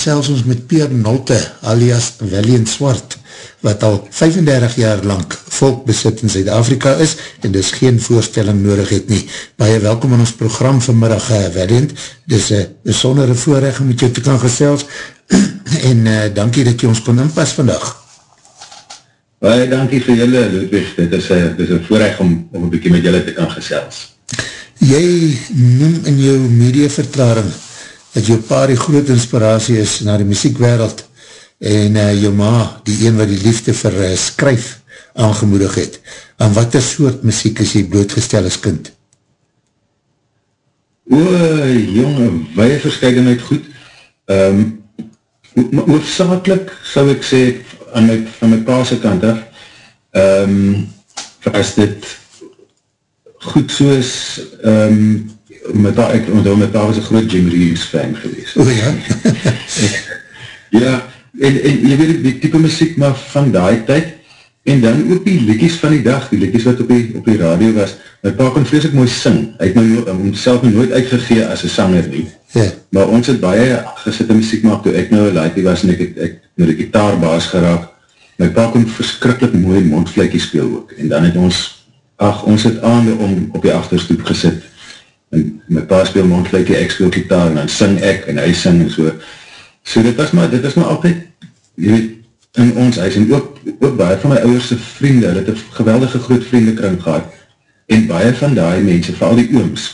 Gesels ons met Peer Nolte alias Valiant Swart wat al 35 jaar lang volkbesit in Zuid-Afrika is en dus geen voorstelling nodig het nie. Baie welkom in ons program vanmiddag uh, Valiant. Dis een besondere voorrecht om met jou te kan gesels en uh, dankie dat jy ons kon inpas vandag. Baie dankie vir julle Ludwig. Dit is een voorrecht om, om een bykie met julle te kan gesels. Jy noem in jou mediaverklaring dat jou pa die groot inspiratie is na die muziekwereld en uh, jou ma die een wat die liefde vir uh, skryf aangemoedig het. Aan wat er soort muziek is jy blootgestel as kind? O, jonge, weie verscheidenheid goed. Um, hoofdzakelijk sal ek sê aan my, van my paase kant af um, was dit goed soos um, met daar, ek onthou met daar was een groot Jim Reeves fan geweest. O ja? ja, en, en jy weet die type muziek maar van die tyd, en dan ook die liedjes van die dag, die liedjes wat op die, op die radio was, my pa kon vreselik mooi sing, hy het my homself nooit uitgegee as een sanger nie, ja. maar ons het baie gesitte muziek maak, toe ek nou een laaitie was, en ek het ek, nou die gitaarbaas geraak, my pa kon verskrikkelijk mooi mondvlekie speel ook, en dan het ons, ach, ons het aande om op die achterstoep gesit, my pa speel mondvlekie, ek speel gitaar, en dan sing ek, en hy sing, en so, so dit was maar, dit was maar altyd, jy weet, in ons huis, en ook, ook baie van my ouwerse vriende, hulle het een geweldige groot vriendekring gehad, en baie van die mense, vooral die ooms,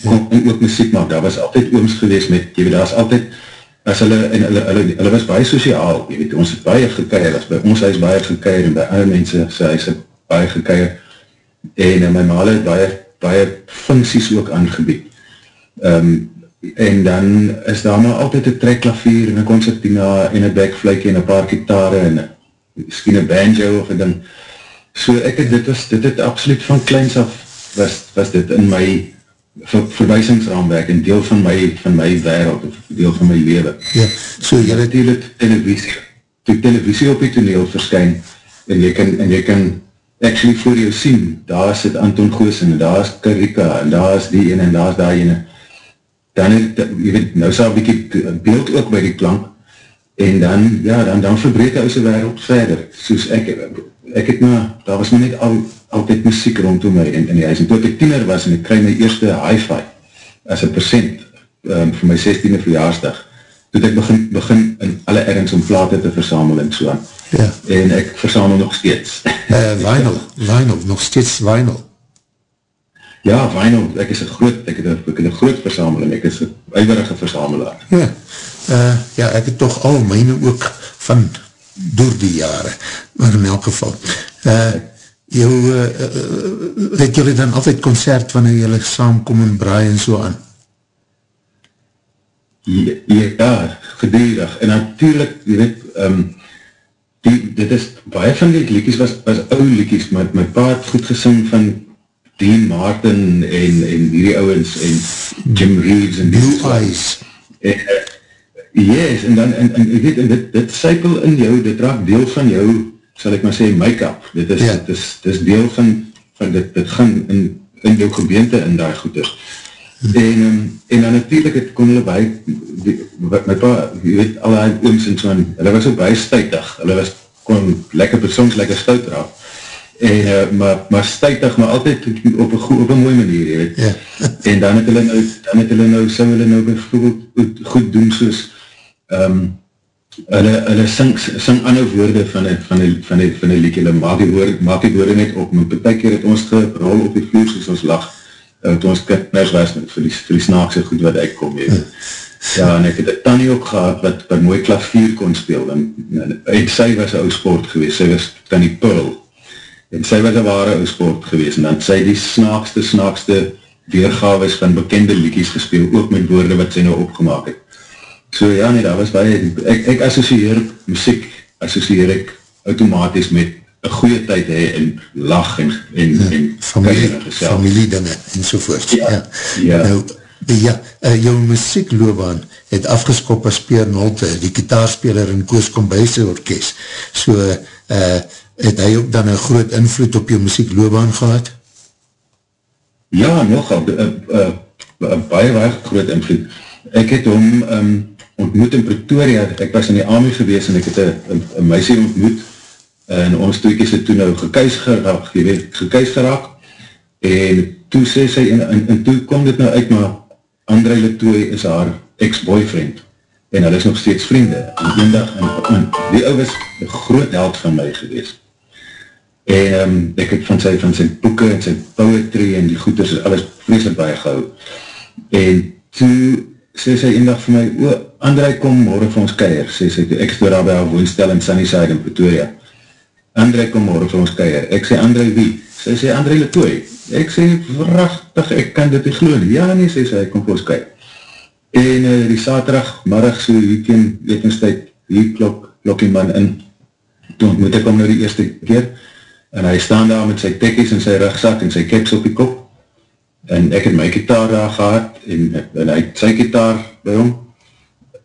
kon ook muziek maak, daar was altyd ooms gewees met, jy weet, daar was altyd, as hulle, en hulle, hulle, hulle was baie sociaal, jy weet, ons het baie gekeier, as by ons huis baie gekeier, en by ander mense, sy huis het baie gekeier, en, en my maal het baie baie funksies ook aangebied. Um, en dan is daar maar altyd een trekklavier en een concertina en een backflake en een paar gitare en misschien een banjo of een ding. So ek het, dit was, dit het absoluut van kleins af was, was dit in my ver, verwijsingsraamwerk en deel van my, van my wereld of deel van my leven. Ja, so jy het hier televisie, toe televisie op die toneel verskyn en jy kan, en jy kan actually voor jou sien, daar het Anton Goosen, en daar is Karika, en daar is die ene, en daar is die ene. Dan het, jy weet, nou sal bykie beeld ook by die klank, en dan, ja, dan, dan verbreek hy ouse wereld verder, soos ek, ek het nou, daar was nou net al, altyd muziek rondom my in, in die huis, en toe ek tiener was, en ek krij my eerste hi-fi, as een percent, um, vir my 16e verjaarsdag, toe ek begin, begin in alle ergens om plate te versamel en so. Ja. En ek versamel nog steeds. Uh, vinyl, vinyl, nog steeds vinyl. Ja, vinyl, ek is een groot, ek het een, ek het een groot versameling, ek is een uiverige versamelaar. Ja, uh, ja, ek het toch al myne ook van door die jare, maar in elk geval. Uh, jou, uh, uh, het julle dan altyd concert wanneer julle saamkom en braai en so aan? Ja, gedurig. En natuurlijk, jy weet, um, die, dit is, baie van die liedjes was, was ou liedjes, maar my pa het goed gesing van Dean Martin en, en hierdie ouwens en Jim Reeves en Blue Eyes. En, uh, yes, en dan, en, en, weet, en dit, dit cykel in jou, dit raak deel van jou, sal ek maar sê, make-up. Dit is, ja. dit is, dit is deel van, van dit, dit gaan in, in jou gebeente in die goeders. En, um, en dan natuurlijk het kon hulle by, die, my pa, jy weet, alle ooms en so, hulle was ook baie stuitig, hulle was, kon lekker persoons lekker stuit raak, en, uh, maar, maar stuitig, maar altyd op een, op een mooie manier, jy weet, ja. en dan het hulle nou, dan het hulle nou, sou hulle nou bijvoorbeeld goed doen soos, um, hulle, hulle sing, sing ander woorde van die, van die, van die, van die liedje, hulle maak die woorde, maak die woorde net op, maar per ty keer het ons gerol op die vloer soos ons lach, uh, toe ons kinders was vir die, vir die snaakse goed wat ek kom, jy Ja, en ek het een tannie ook gehad wat per mooi klavier kon speel, en, en, en sy was een ou sport geweest, sy was tannie Pearl, en sy was een ware ou sport geweest, en dan sy die snaakste, snaakste weergaves van bekende liedjes gespeel, ook met woorde wat sy nou opgemaak het. So ja, nee, dat was baie, ek, ek associeer muziek, associeer ek automatisch met een goeie tyd hee en lach en, en, ja, en familie, familie dinge en sovoort. Ja, ja. ja. Nou, ja, uh, jou muziekloobaan het afgeskop as Peer Nolte, die kitaarspeler in Koos Kombuise orkest. So, uh, het hy ook dan een groot invloed op jou muziekloobaan gehad? Ja, nogal, uh, uh, uh, baie, baie groot invloed. Ek het hom, um, ontmoet in Pretoria, ek was in die army gewees en ek het een meisie ontmoet en ons toekies het toe nou gekuis geraak, jy weet, gekuis geraak. En toe sê sy, en, en, en toe kom dit nou uit, maar André Letoy is haar ex-boyfriend. En hy is nog steeds vriende. En een dag, en, en die ou was een groot held van my gewees en um, ek het van sy, van sy boeken en sy poetry en die goeders, alles vreselik baie gehou. En toe sê sy een dag vir my, o, André kom morgen vir ons keier, sê sy, ek is door daar by haar woonstel in Sunnyside in Pretoria. André kom morgen vir ons keier. Ek sê, André wie? Sy sê, André Letoy. Ek sê, vrachtig, ek kan dit nie geloof. Ja nie, sê sy, kom vir ons keier. En uh, die saterdag, marrig, so weekend, wekenstijd, hier klok, klok die man in. Toen moet ek om nou die eerste keer, en hy staan daar met sy tekkies en sy rugzak en sy keks op die kop, en ek het my gitaar daar gehad, en, en hy het sy gitaar by hom,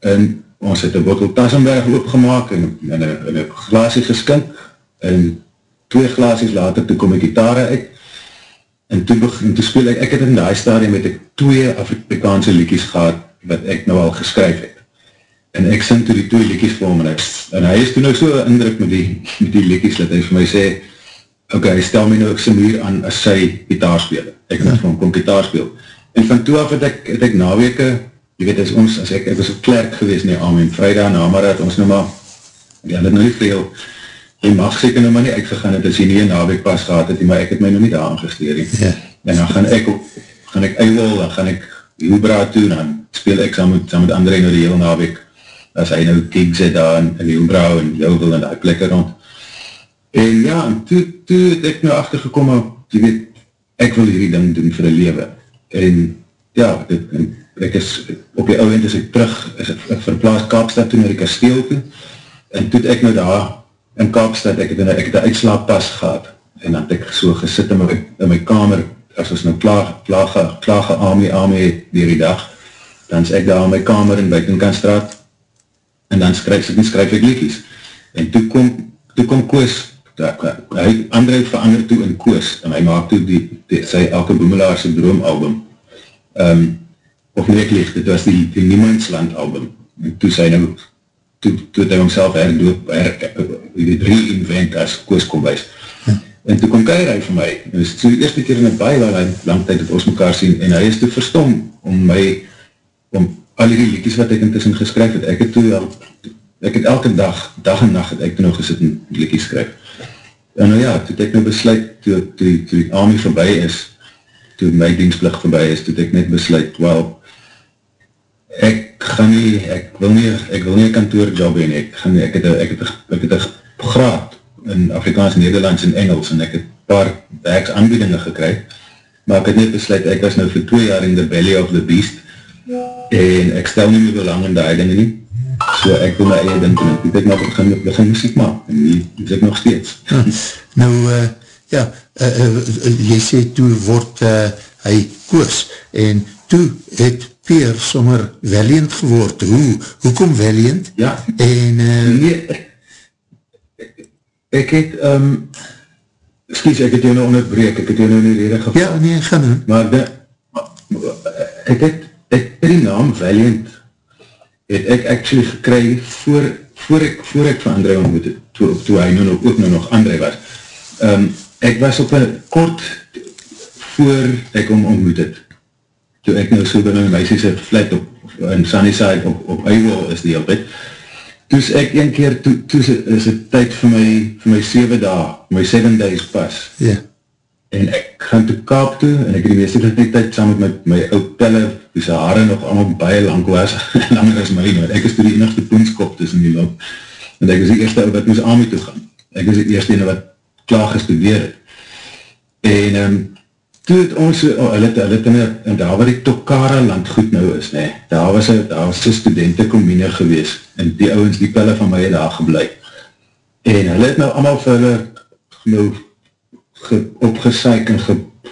en ons het een bottel Tassenberg opgemaak, en, en, en, en een glaasie geskink, en twee glaasie later, toe kom ek gitaar uit, en toe, en toe speel ek, ek het in die stadium met ek twee Afrikaanse liedjes gehad, wat ek nou al geskryf het, en ek sing toe die twee liedjes vir hom, en, ek, en hy is toe nou so indruk met die, met die liedjes, dat hy vir my sê, ok, stel my nou ek sy muur aan as sy gitaar speel. Ek moet ja. van kom gitaar speel. En van toe af het ek, het ek naweke, jy weet, as ons, as ek, ek was op klerk gewees, nee, amen, vrijdag na maar het ons nou maar, ja, dit nou nie veel, jy mag seker nou maar nie uitgegaan het, as jy nie een nawek pas gehad het, maar ek het my nou nie daar aangesteer, ja. en dan gaan ek, gaan ek eiwel, dan gaan ek Hubra toe, dan speel ek saam met, saam met André nou die hele nawek, as hy nou gigs het daar in, in Hubra en Jouwel en die plekke rond, En ja, en toe, toe het ek nou achtergekom, jy weet, ek wil hierdie ding doen vir die lewe. En ja, dit, en ek is, op die ouwend is ek terug, is ek, ek verplaas Kaapstad toe na die kasteel toe, en toe het ek nou daar, in Kaapstad, ek het een, ek het een uitslaappas gehad, en dan het ek so gesit in my, in my kamer, as ons nou klaag, klaag, klaag, ame, ame, dier die dag, dan is ek daar in my kamer in Buitenkanstraat, en dan skryf, skryf ek liedjes. En toe kom, toe kom Koos, dat, hy, André verander toe in Koos, en hy maak toe die, die, sy Elke Boemelaarse droomalbum, um, of nie ek lieg, dit was die, die Niemandsland album, en toe sy nou, toe, toe het hy homself herdoop, her, die re-invent as Koos kom wees, hm. en toe kom Keir hy vir my, en is so die eerste keer in die baie lang, lang tijd het ons mekaar sien, en hy is toe verstom, om my, om al die liedjes wat ek intussen geskryf het, ek het toe al, ek het elke dag, dag en nacht, het ek toe nog gesit en liedjes skryf, En nou ja, toe ek nou besluit, toe, toe, toe die army voorbij is, toe my dienstplicht voorbij is, toe ek net besluit, wel, ek gaan nie, ek wil nie, ek wil nie kantoorjob heen, ek gaan nie, ek het, ek het, ek het een graad in Afrikaans, Nederlands en Engels, en ek het paar werks aanbiedinge gekry, maar ek het net besluit, ek was nou vir twee jaar in the belly of the beast, en ek stel nie meer belang in die dinge nie, so ek wil my eie ding doen, ek het nog begin, begin muziek maak, en die is ek nog steeds. Ja, nou, uh, ja, uh, uh, uh, jy sê toe word uh, hy koos, en toe het Peer sommer Valiant geword, hoe, hoe kom Valiant? Ja, en, uh, nee, ek, ek het, um, excuse, ek het jou nou onderbreek, ek het jou nou nie rede geval. Ja, nee, gaan nou. Maar, de, ek het, ek het die naam Valiant het ek actually gekry voor, voor ek, voor ek van André ontmoet het, toe, toe hy nou nog, ook nou nog André was. Um, ek was op een kort voor ek om ontmoet het, toe ek nou so binnen my meisjes het flat op, in Sunnyside op, op Eiwel is die hele tijd, toe is ek een keer, toe, toe is het tyd vir my, vir my 7 dae, my 7 days pas. Ja. Yeah en ek gaan toe Kaap toe, en ek het die meeste van die tyd saam met my, my oud pelle, die sy haare nog allemaal baie lang was, langer as my, maar ek is toe die enigste poenskop tussen die loop, en ek is die eerste wat moes aan my toe gaan, ek is die eerste ene wat klaar gestudeer het, en um, toe het ons, oh, hulle het, hulle het in, in daar waar die Tokara land goed nou is, nee, daar was een, daar was een studentenkommine gewees, en die ouwens, die pelle van my het daar gebleik, en hulle het nou allemaal vir hulle, nou, opgesuik en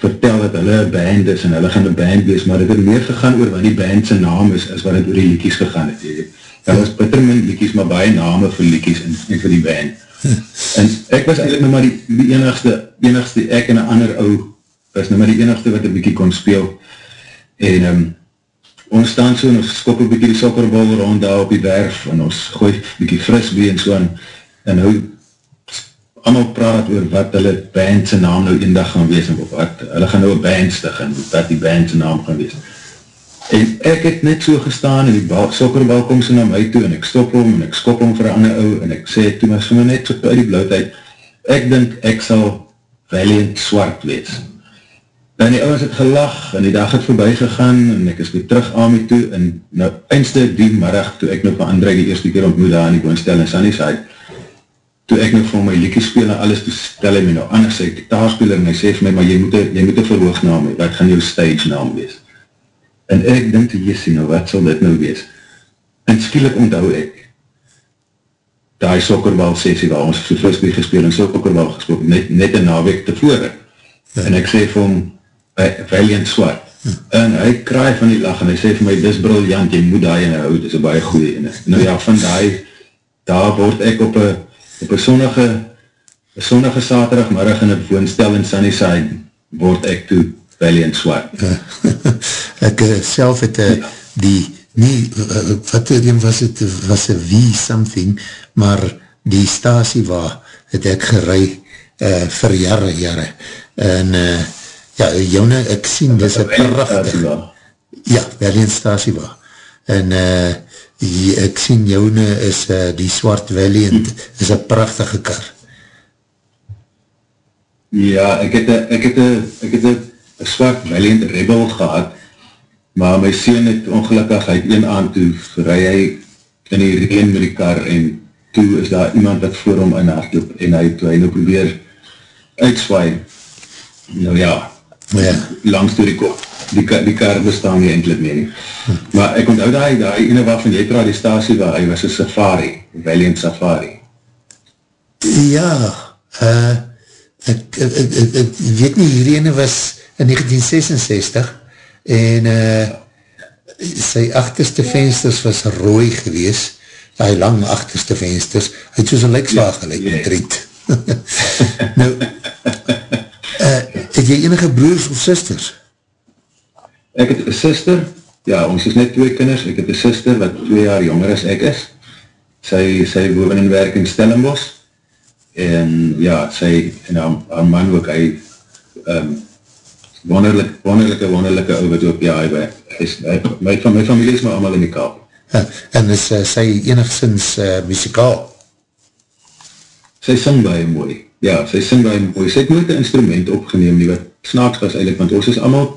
vertel dat hulle een band is en hulle gaan een band wees, maar het het meer gegaan oor wat die band sy naam is, as wat het oor die liekies gegaan het. Daar was bitter min liekies, maar baie name vir liekies en, en vir die band. En ek was eigenlijk nou maar die, die enigste, enigste, ek en een ander ou, was nou maar die enigste wat een bykie kon speel. En um, ons staan so en ons skop een bykie die sokkerbal rond daar op die werf en ons gooi bykie frisbee en so en, en nou allemaal praat oor wat hulle bandse naam nou een dag gaan wees en wat, hulle gaan nou een band stig en wat die bandse naam gaan wees. En ek het net so gestaan en die bal, sokkerbal kom so na my toe en ek stop hom en ek skop hom vir ander ou en ek sê toe maar so net so uit die blauwheid, ek dink ek sal valiant swart wees. En die ouwens het gelag en die dag het voorbij gegaan en ek is weer terug aan my toe en nou eindste die middag toe ek nou van André die eerste keer ontmoet daar in die woonstel in Sunnyside toe ek nou vir my liekie speel en alles toe stel hy my nou anders sy gitaarspeler en hy sê vir my, maar jy moet een verhoognaam hee, wat gaan jou stage naam wees? En ek denk toe, jessie nou, wat sal dit nou wees? En skielik onthou ek, die sokkerbal sessie waar ons so frisbee gespeel en sokkerbal gespeel, net, net een naweek tevore. Ja. En ek sê vir hom, Valiant Swart, en hy kraai van die lach en hy sê vir my, dis briljant, jy moet daar in hou, dit is een baie goeie ene. Nou ja, van die, daar word ek op een op een sonnige, een sonnige zaterdagmiddag in een woonstel in Sunnyside, word ek toe Valiant Swart. Ja. ek uh, self het uh, ja. die, nie, uh, wat er was het, was een wie something, maar die stasie waar het ek gerei uh, vir jare, jare. En uh, ja, joune, ek sien, dit is een prachtig. Ja, Valiant stasie waar. En uh, ek sien joune is uh, die Swart Valiant, is een prachtige kar. Ja, ek het een ek het een, ek het een, Swart Valiant Rebel gehad, maar my sien het ongelukkig uit een aan toe, rij hy in die reen met die kar, en toe is daar iemand wat voor hom in hardloop, en hy, toe hy nou probeer uitswaai, nou ja, ja. langs door die kop, die, die kar bestaan nie eindelijk meer nie. Maar ek onthou daar, daar ene waarvan jy tra die stasie waar, hy was een safari, Valiant Safari. Ja, uh, ek, ek, ek, ek, ek weet nie, hierdie ene was in 1966 en uh, sy achterste vensters was rooi gewees, die lang achterste vensters, hy het soos een lijkslaag gelijk ja, omtreed. nou, uh, het jy enige broers of sisters? Ek het een sister, ja, ons is net twee kinders, ek het een sister wat twee jaar jonger as ek is. Sy, sy woon en werk in Stellenbos, en ja, sy, en haar, haar man ook, hy, um, wonderlik, wonderlijke, wonderlijke ouwe ook, ja, hy werk. Hy is, hy, my, van my familie is my allemaal in die kaal. Ja, en is uh, sy enigszins uh, muzikaal? Sy sing baie mooi, ja, sy sing baie mooi. Sy het nooit een instrument opgeneem, die wat snaaks was eigenlijk, want ons is allemaal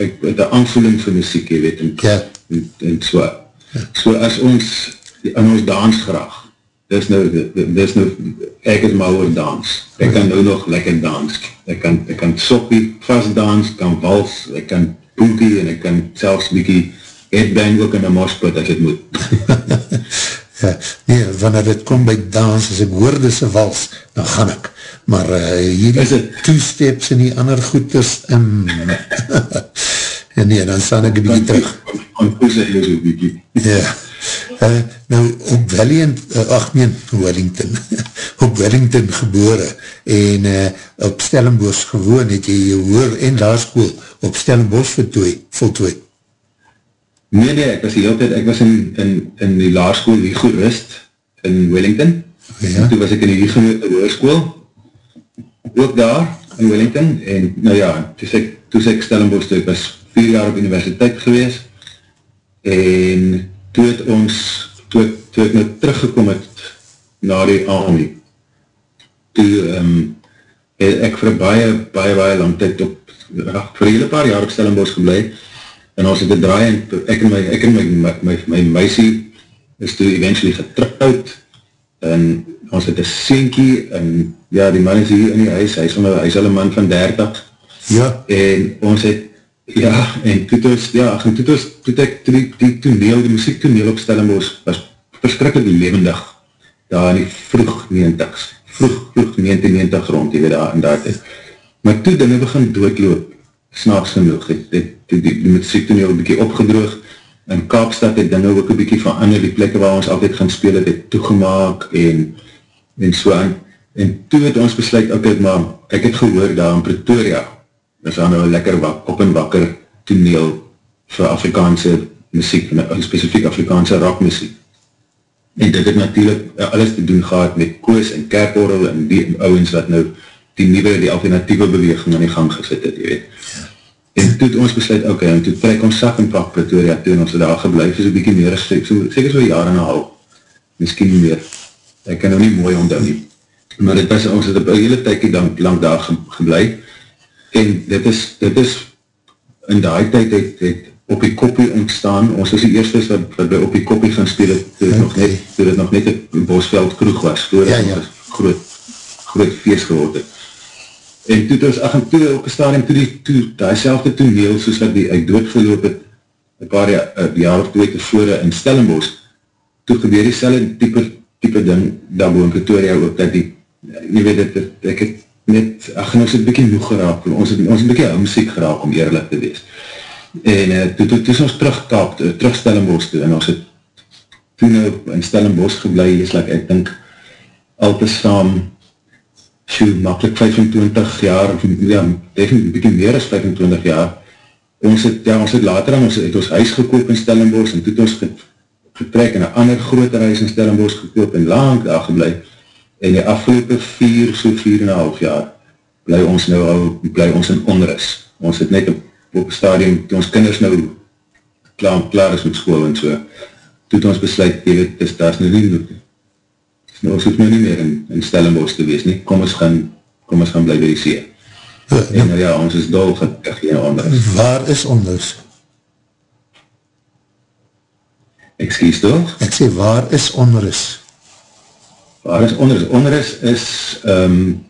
ek het een aanvoeling vir muziek, jy weet, en, ja. en, en so. Ja. So as ons, in ons dans graag, dis nou, dis nou, ek is maar oor dans, ek kan nou nog lekker dans, ek kan, ek kan sokkie vast dans, kan wals, ek kan poekie, en ek kan selfs bykie headbang ook in een mosput, as het moet. ja, nee, wanneer dit kom by dans, as ek hoor dis een wals, dan gaan ek, maar uh, hierdie two steps en die ander goeders, um, en nee, dan staan ek een bykie terug. Ja, uh, nou op Wellington, uh, ach meen, Wellington, op Wellington gebore en uh, op Stellenbosch gewoon het jy jou hoor en laarskoel op Stellenbosch voltooi, voltooi. Nee, nee, ek was die hele tijd, ek was in, in, in die laarskoel Wiego Rust in Wellington, ja. en toe was ek in die Wiego Hoorskoel, ook daar in Wellington, en nou ja, toe sê ek, toe sê ek Stellenbosch toe, ek was vier jaar op universiteit gewees en toe het ons toe, toe ek nou teruggekom het na die army toe um, het ek vir baie, baie, baie lang tyd op vir hele paar jaar op Stellenbosch geblei en ons het gedraai en ek en my, ek en my, my, my, my meisie is toe eventually getrouwd en ons het een sienkie en ja, die man is hier in die huis, hy is, hy is al een man van 30 ja. en ons het Ja, en toe het ja, en toe het toe ek die, die toneel, die muziek toneel opstelling was, was verskrikkelijk levendig, daar in die vroeg 90s, vroeg, vroeg 1990 rond, die weet daar en daar het. Maar toe dinge begin doodloop, snaaks genoeg, het, het, die, die, die muziek toneel een bykie opgedroog, in Kaapstad het dinge ook een bykie verander, die plekke waar ons altijd gaan speel, het het toegemaak, en, en so aan, en toe het ons besluit, ok, maar, ek het gehoor daar in Pretoria, is daar nou lekker wak, op en wakker toneel vir Afrikaanse muziek, specifiek Afrikaanse rockmuziek. En dit het natuurlijk alles te doen gehad met Koos en Kerkorrel en die ouwens wat nou die nieuwe, die alternatieve beweging aan die gang gesit het, jy weet. En toe het ons besluit, oké, okay, en toe trek ons sak en pak Pretoria toe en ons daar geblijf, is een bykie meer so, seker so jaar en een half, miskien meer, ek kan nou nie mooi onthou nie, maar dit was, ons het op een hele tykie lang, lang daar ge, geblijf, en dit is, dit is, in die tyd het, het op die koppie ontstaan, ons is die eerste wat, wat by op die koppie gaan speel, toe het, okay. nog net, toe het nog net een bosveld kroeg was, toe het ja, ja. groot, groot feest geword het, En toe ons, ach, en toe op een stadium, toe die, toe, die selfde toneel, soos wat die uit doodgeloop het, een paar jaar, jaar of twee tevore in Stellenbosch, toe gebeur die selfde type, type ding, daar boe in Pretoria ook, dat die, nie weet het, ek het net, ach, ons het bykie moeg geraak, ons het, ons het bykie omsiek geraak, om eerlijk te wees. En uh, toe, toe, toe is ons terugkaap, terug Stellenbosch toe, en ons het toen nou in Stellenbosch geblei, is like, ek dink, al te saam, so makkelijk 25 jaar, of ja, definitief beetje meer as 25 jaar, ons het, ja, ons het later aan, ons het ons huis gekoop in Stellenbosch, en toe het ons getrek in een ander groter huis in Stellenbosch gekoop, en lang daar geblei, en die afgelopen 4, so 4,5 jaar, bly ons nou al, bly ons in onrus. Ons het net op, op stadium, toe ons kinders nou klaar, klaar is met school en so, toe het ons besluit, jy weet, dis, daar is nou nie nou, ons hoef nou nie meer in, in Stellenbosch te wees nie, kom ons gaan, kom ons gaan bly by die see. Uh, en nou ja, ons is dol van geen onders. Waar is onders? Excuse toch? Ek sê, waar is onders? Waar is onders? Onders is, um,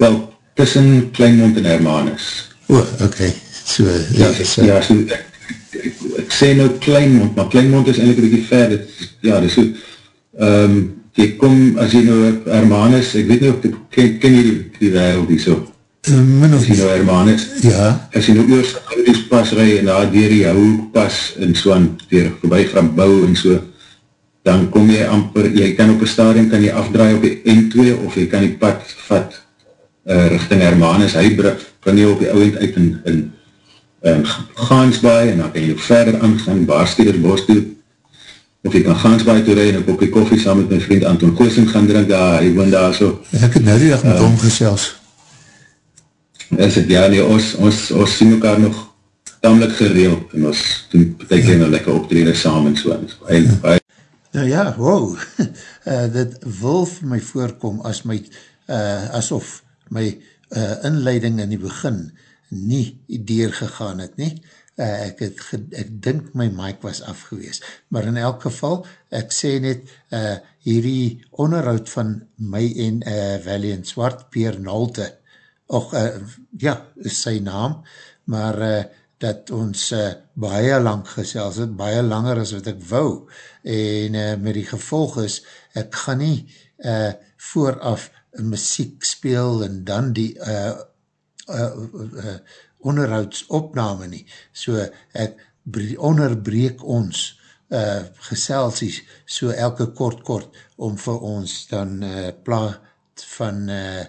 wel, tussen Kleinmond en Hermanus. O, oh, ok. So, ja, is, uh, ja, so, ek, ek, ek, ek sê nou Kleinmond, maar Kleinmond is eindelijk een beetje ver, dit, ja, dit is so, um, jy kom, as jy nou Hermanus, ek weet nie of, ken, ken jy die, die wereld die so? Min of as jy nou Hermanus, ja. as jy nou oors die pas rij en daar dier die hou pas en so aan, dier voorbij van bou en so, dan kom jy amper, jy kan op een stadium, kan jy afdraai op die N2 of jy kan die pad vat uh, richting Hermanus, hy bring jy op die ouwend uit in, in, in Gaansbaai en dan kan jy verder aangaan, Baarsteders Bos toe, of ek kan Gansbaai toe rij en ek op die koffie saam met my vriend Anton Koosing gaan drink daar, ek woon daar so. Ek het nou die dag met uh, omgesels. Is het, ja nee, ons, ons, ons sien mekaar nog tamelijk gereeld en ons doen betek ja. nou lekker optreden saam en so. En, ja. Nou ja, wow, uh, dit wil vir my voorkom as my, uh, asof my uh, inleiding in die begin nie ideer gegaan het nie, uh, ek het, ek dink my mic was afgewees, maar in elk geval, ek sê net, uh, hierdie onderhoud van my en uh, Valiant Swart, Peer Nolte, och, uh, ja, is sy naam, maar uh, dat ons uh, baie lang gesels het, baie langer as wat ek wou, en uh, met die gevolg is, ek gaan nie uh, vooraf muziek speel en dan die uh, uh, uh, onderhoudsopname nie. So ek onderbreek ons uh, geselsies so elke kort kort om vir ons dan uh, plaat van uh,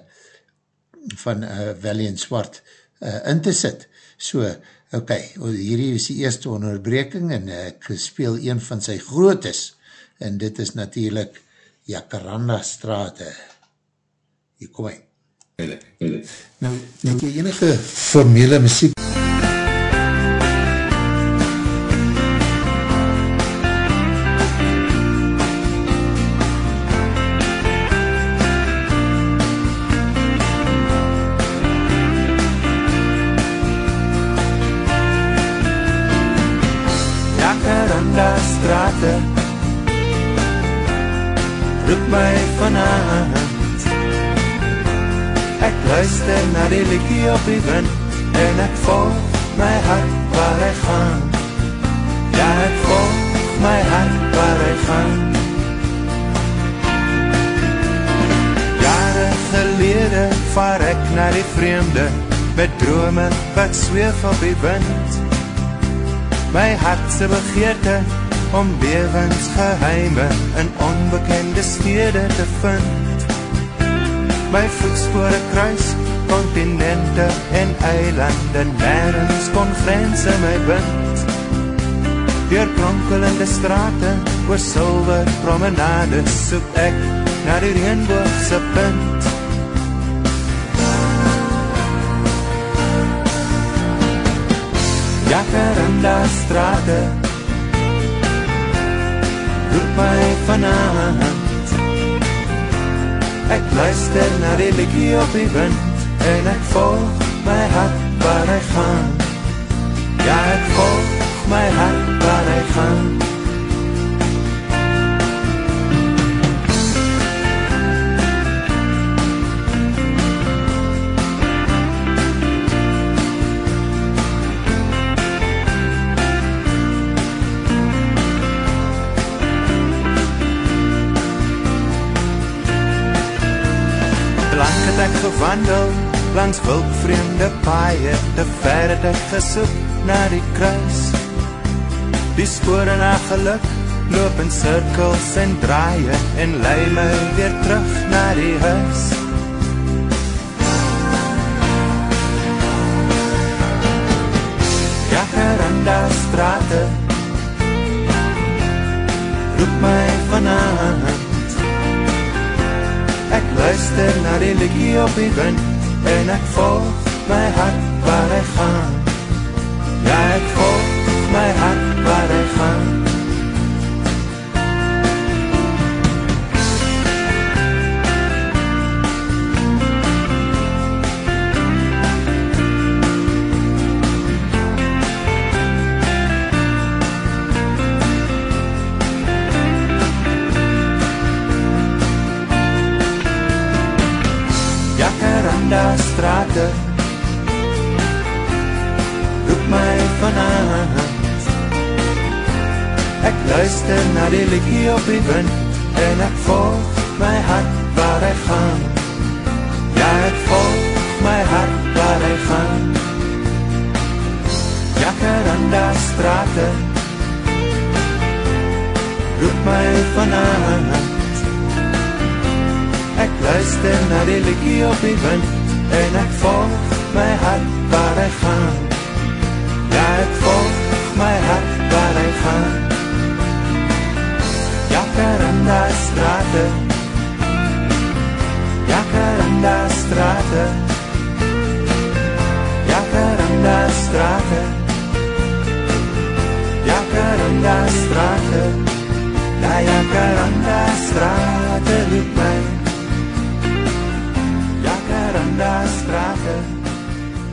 van uh, Valiant Swart uh, in te sit. So, ok, hierdie is die eerste onderbreking en ek speel een van sy grootes en dit is natuurlijk Jacaranda Strate. Hier kom hy. Nou, nou jy enige formele muziek die liekie op die wind En ek volg my hart waar hy gaan. Ja, ek volg my hart waar hy gaan. Jare gelede vaar ek na die vreemde Met drome wat zweef op die wind. My hartse begeerte om bevensgeheime In onbekende stede te vind. My voetspore kruis Kontinente en eilande Nergens kon grense my bind. Door kronkelende strate, oor silver promenade Soek ek na die reenboogse punt. Jacaranda strate Roep my vanavond Ek luister na die likkie op die wind En ek volg my hart waar hy gaan. Ja, ek volg my hart waar hy gaan ek gewandel langs wildvreemde paaie te ver het ek gesoek na die kruis. Die spore na geluk loop in cirkels en draaie en lei my weer terug na die huis. Jacaranda strate roep my vanavond ek luister na die liggie op die wind en ek volg my hart waar hy gaan. Ja, ek volg my hart waar Jacaranda strate. Roep my vanavond Ek luister na die likkie op die wind En ek volg my hart waar hy gaan. Ja, ek volg my hart waar hy gaan. Jacaranda strate. Roep my vanavond Ek luister na die likkie op die wind En ek volg my hart waar hy gaan. Ja, ek volg my hart waar hy gaan. Jacaranda strate. Jacaranda strate. Jacaranda strate. Jacaranda strate. La Jacaranda strate roep my Jacaranda strate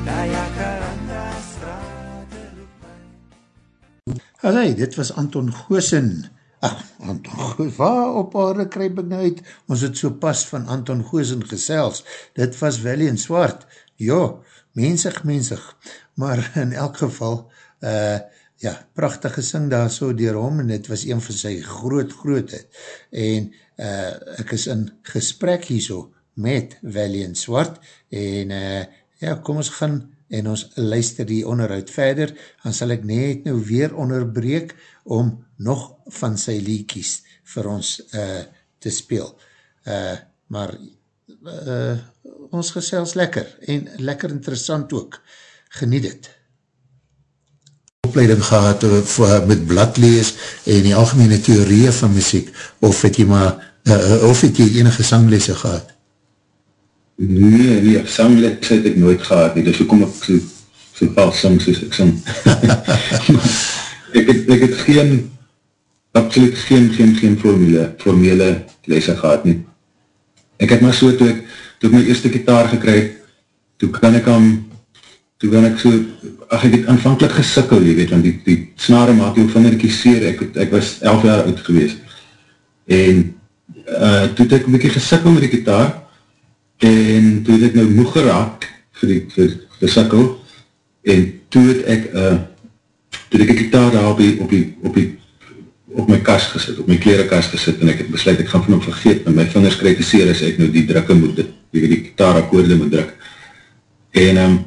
La Jacaranda strate roep my Allee, dit was Anton Goosen. Ach, Anton Goosen, waar op aarde kryp ek nou uit? Ons het so pas van Anton Goosen gesels. Dit was Valiant Swart. Ja, mensig, mensig. Maar in elk geval, uh, ja, prachtige sing daar so dier hom en dit was een van sy groot grootheid. En uh, ek is in gesprek hier so met Valiant Swart en uh, ja, kom ons gaan en ons luister die onderhoud verder, dan sal ek net nou weer onderbreek om nog van sy liekies vir ons uh, te speel. Uh, maar uh, ons gesels lekker en lekker interessant ook. Geniet het. Opleiding gehad met bladlees en die algemene theorieën van muziek of het jy maar, uh, of het jy enige sanglese gehad? Nee, nee, sangles het ek nooit gehad nie, dus hoe kom ek so, so pas sang soos ek sang. ek, het, ek het geen, absoluut geen, geen, geen formule, formele lese gehad nie. Ek het maar so, toe ek, toe ek my eerste gitaar gekry, toe kan ek am, toe kan ek so, ach, ek het aanvankelijk gesikkel, jy weet, want die, die snare maak jou vingerkie seer, ek, ek was 11 jaar oud gewees. En uh, toe het ek een bykie gesikkel met die gitaar, en toe het ek nou moeg geraak vir die, vir die sikkel en toe het ek uh, toe het ek die gitaar op die, op die, op die op my kast gesit, op my klerenkast gesit en ek het besluit, ek gaan van hom vergeet. En my vingers krijg te seer as ek nou die drukke moet die, die gitaar akkoorde moet druk. En um,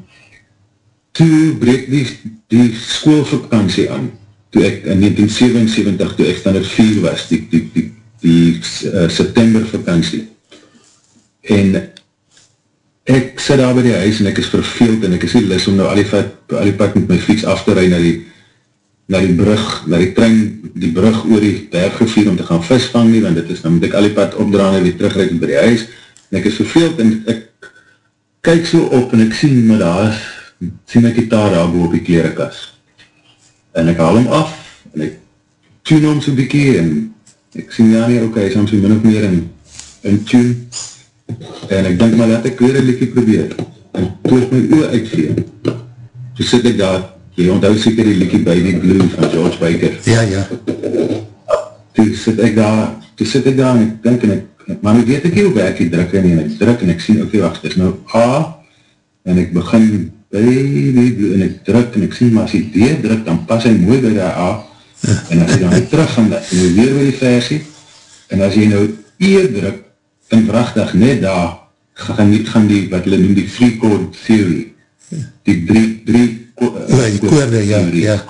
toe breek die, die schoolvakantie aan. Toe ek in 1977 toe ek standaard 4 was die, die, die, die uh, september vakantie. En ek sit daar by die huis en ek is verveeld en ek is nie lis om nou al die, vat, al die pad met my fiets af te rij na die, na die brug, na die trein, die brug oor die berg gevier om te gaan visvang nie, want dit is, dan moet ek al die pad opdraan en weer terugrijd by die huis, en ek is verveeld, en ek kyk so op, en ek sien, maar daar sien my gitaar daar boven op die klerekas, en ek haal hom af, en ek tune hom so bykie, en ek sien, ja nie, ok, hy is hom so min of meer in, in tune, en ek denk, maar laat ek weer een liekie probeer, en toe ek my oor uitveen, so sit ek daar, jy onthou seker die liekie Baby Blue van George Baker. Ja, ja. Toe sit ek daar, toe sit ek daar en ek denk en ek, maar nu weet ek nie hoe werk die druk in en ek druk en ek sien, ok, wacht, dit is nou A, en ek begin Baby Blue en ek druk en ek sien, maar as jy D druk, dan pas hy mooi by die A, en as jy dan terug gaan, dan jy weer by die versie, en as jy nou E druk, en vrachtig net daar, gaan gaan die, wat hulle noem die free chord theory, die drie, drie Ja, die koorde, ja, ja.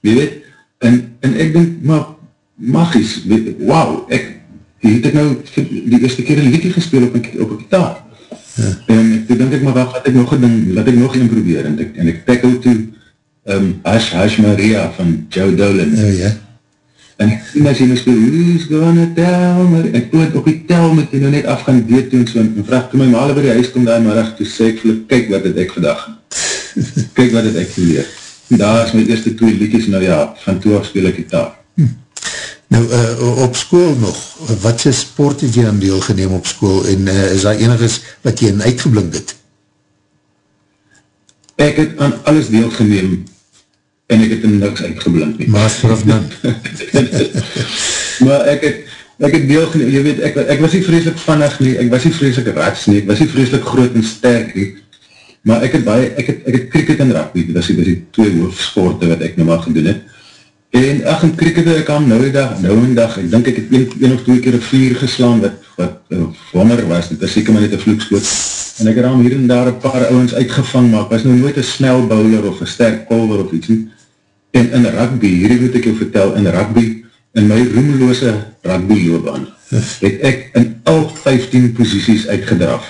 Wie weet, en, en ek denk, maar, magisch, wauw, ek, het ek nou die eerste keer een liedje gespeel op een, op een gitaar. Ja. En toen denk ek, maar wat ek nog geding, laat ek nog een probeer, en ek, en ek tackle toe, um, Hush, Hush Maria van Joe Dolan. Oh, ja. En ek sien nou speel, who's gonna tell me, en toe op die tel moet jy nou net af gaan weet toe, en so, en vraag toe my male by die huis kom daar, maar echt, toe sê ek, kyk wat het ek vandag. kyk wat het ek geleer. Daar is my eerste twee liedjes, nou ja, van toe af speel ek gitaar. Hm. Nou, uh, op school nog, wat is sport het jy aan deel geneem op school, en uh, is daar eniges wat jy in uitgeblink het? Ek het aan alles deel geneem, en ek het in niks uitgeblink nie. Master of none. maar ek het, ek het deel geneem, jy weet, ek, ek was nie vreselik vannig nie, ek was nie vreselik rats nie, ek was nie vreselik groot en sterk nie, maar ek het baie, ek het, ek het cricket en rugby, dit was die, die twee hoofdsporte wat ek nou maar gedoen het, en ach, in cricket ek aan nou en dag, nou en dag, ek denk ek het een, een of twee keer een vier geslaan, wat, wat uh, wonder was, dit is seker maar net een vloekskoot, en ek het aan hier en daar een paar ouwens uitgevang, maar ek was nou nooit een snel bowler, of een sterk bowler, of iets nie, en in rugby, hierdie moet ek jou vertel, in rugby, in my roemeloose rugby loopbaan, het ek in al 15 posities uitgedraf,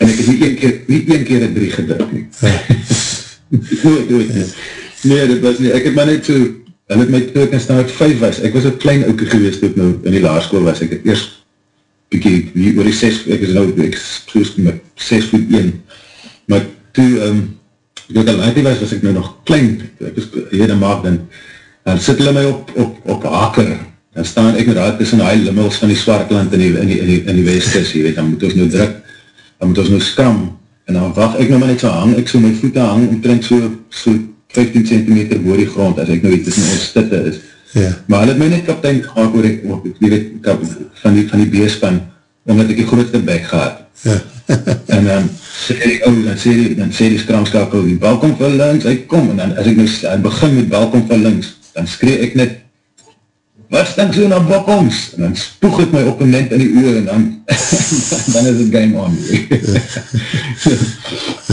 en ek het nie een keer, nie een keer een drie gedruk nie. nooit, nooit nie. Nee, dit was nie, ek het maar net so, en het my toe ek in standaard 5 was, ek was een klein ouke geweest toe ek nou in die laarskool was, ek het eerst, bykie, oor die 6, ek is nou, ek is met 6 voet 1, maar toe, um, toe ek al uit was, was ek nou nog klein, ek is hier in maak, dan, dan sit hulle my op, op, op aker, dan staan ek met daar tussen die limmels van die Swartland in die, in die, in die, in die Westkis, jy weet, dan moet ons nou druk, dan moet ons nou skram, en dan wacht ek nou maar net so hang, ek so my voete hang, omtrent so, so 15 cm boor die grond, as ek nou weet, tussen ons stitte is. Ja. Maar hulle het my net kaptein gehad, oor ek, oor, ek weet, kap, van die, van die beespan, omdat ek die grootste bek gehad. Ja. en dan sê die, oh, dan sê die, dan sê die skramskakel, die bal kom van links, hy kom, en dan as ek nou, begin met bal kom van links, dan skree ek net, wat stink so na bokkoms? En dan spoeg ek my opponent in die oor en dan, dan is het game on.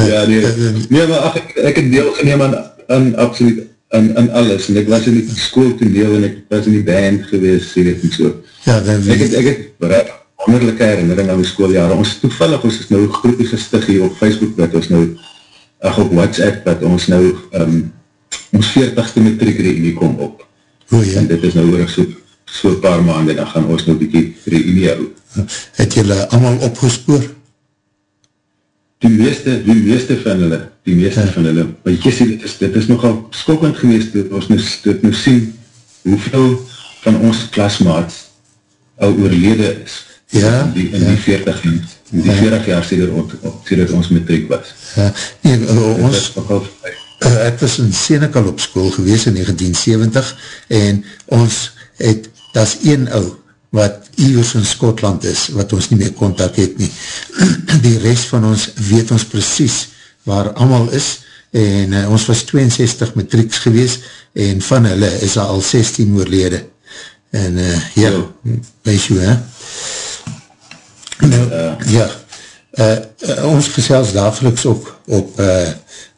ja, nee, nee, maar ach, ek, ek het deel geneem aan, aan absoluut, aan, aan alles, en ek was in die school toneel en ek was in die band geweest, sê dit en so. Ja, dan, ek het, ek het, bereik, wonderlijke herinnering aan die schooljare, ons toevallig, ons is nou groepie gestig hier op Facebook, wat ons nou, ach, op WhatsApp, wat ons nou, um, ons 40ste metriek reunie kom op. Oh, ja. En dit is nou oor so, so paar maanden, dan gaan ons nou bykie reunie hou. Het julle allemaal opgespoor? Die meeste, die meeste van hulle, die meeste ja. van hulle, maar jy sê, dit is, dit is nogal skokkend geweest, dat ons nou, dit nou sien, hoeveel van ons klasmaats al oorlede is. Ja. In die, in ja. die 40 jaar, in die ja. 40 jaar sê dat ons metriek was. Ja, nee, ons, uh, ek was in Senekal op school gewees in 1970 en ons het, dat is een ou wat Ios in Skotland is, wat ons nie meer contact het nie. Die rest van ons weet ons precies waar allemaal is en uh, ons was 62 matrieks gewees en van hulle is al 16 oorlede. En uh, ja, wees jy, hè? Nou, ja, uh, uh, ons gesels dagelijks ook op uh,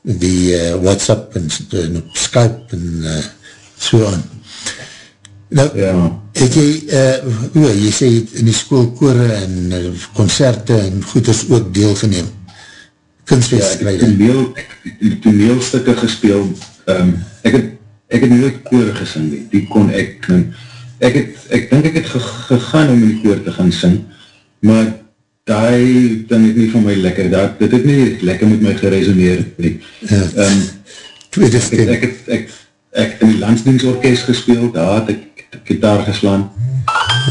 die uh, WhatsApp en, en op Skype en uh, so aan. Nou, ja. het jy, uh, oe, jy sê in die schoolkore en uh, concerte en goeders ook deel geneem? Kunstwedstrijde. Ja, ek het toneel, toneelstukke gespeel um, ek het, ek het nooit koor gesing nie, die kon ek, ek het, ek denk ek het gegaan om in die koor te gaan sing, maar die dan het nie van my lekker, dat, dit het nie lekker met my geresoneer nie. Ja. Um, Tweede stem. Ek, ek, ek, ek, ek in die landsdienstorkest gespeeld, daar het ek gitaar geslaan,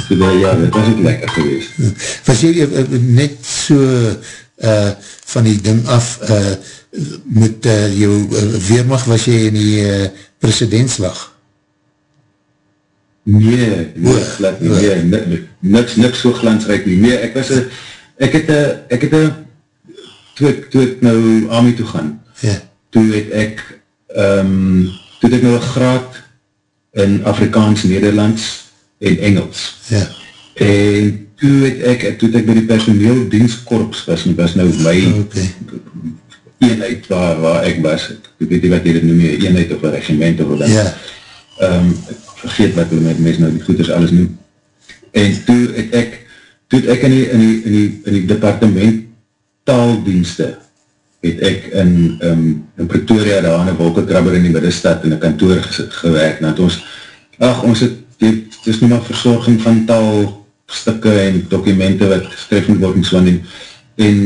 so dat, ja, dit was het lekker geweest. Ja. Was jy uh, net so uh, van die ding af, uh, met uh, jou uh, weermacht, was jy in die uh, presidentswacht? Nee, nee, glad nie, nee, niks, niks so glansrijk nie. Nee, ek was, ek het, ek het, toe ek, toe ek nou Ami toe gaan, ja. toe het ek, um, toe het ek nou een graad in Afrikaans, Nederlands en Engels. Ja. En toe het ek, toe het ek by die personeel dienstkorps was, en was nou my okay. eenheid waar, waar ek was, ek weet nie wat jy dit noem, eenheid of een regiment of wat dan. Ja. Um, vergeet wat hulle met mens nou die goeders alles noem. En toe het ek, toe het ek in die, in die, in die, in die departement taaldienste, het ek in, um, in Pretoria daar in een wolkenkrabber in die middestad in een kantoor gewerkt, en ons, ach, ons het, het is nie maar verzorging van taalstukke en dokumente wat geskryf moet word en so en, en,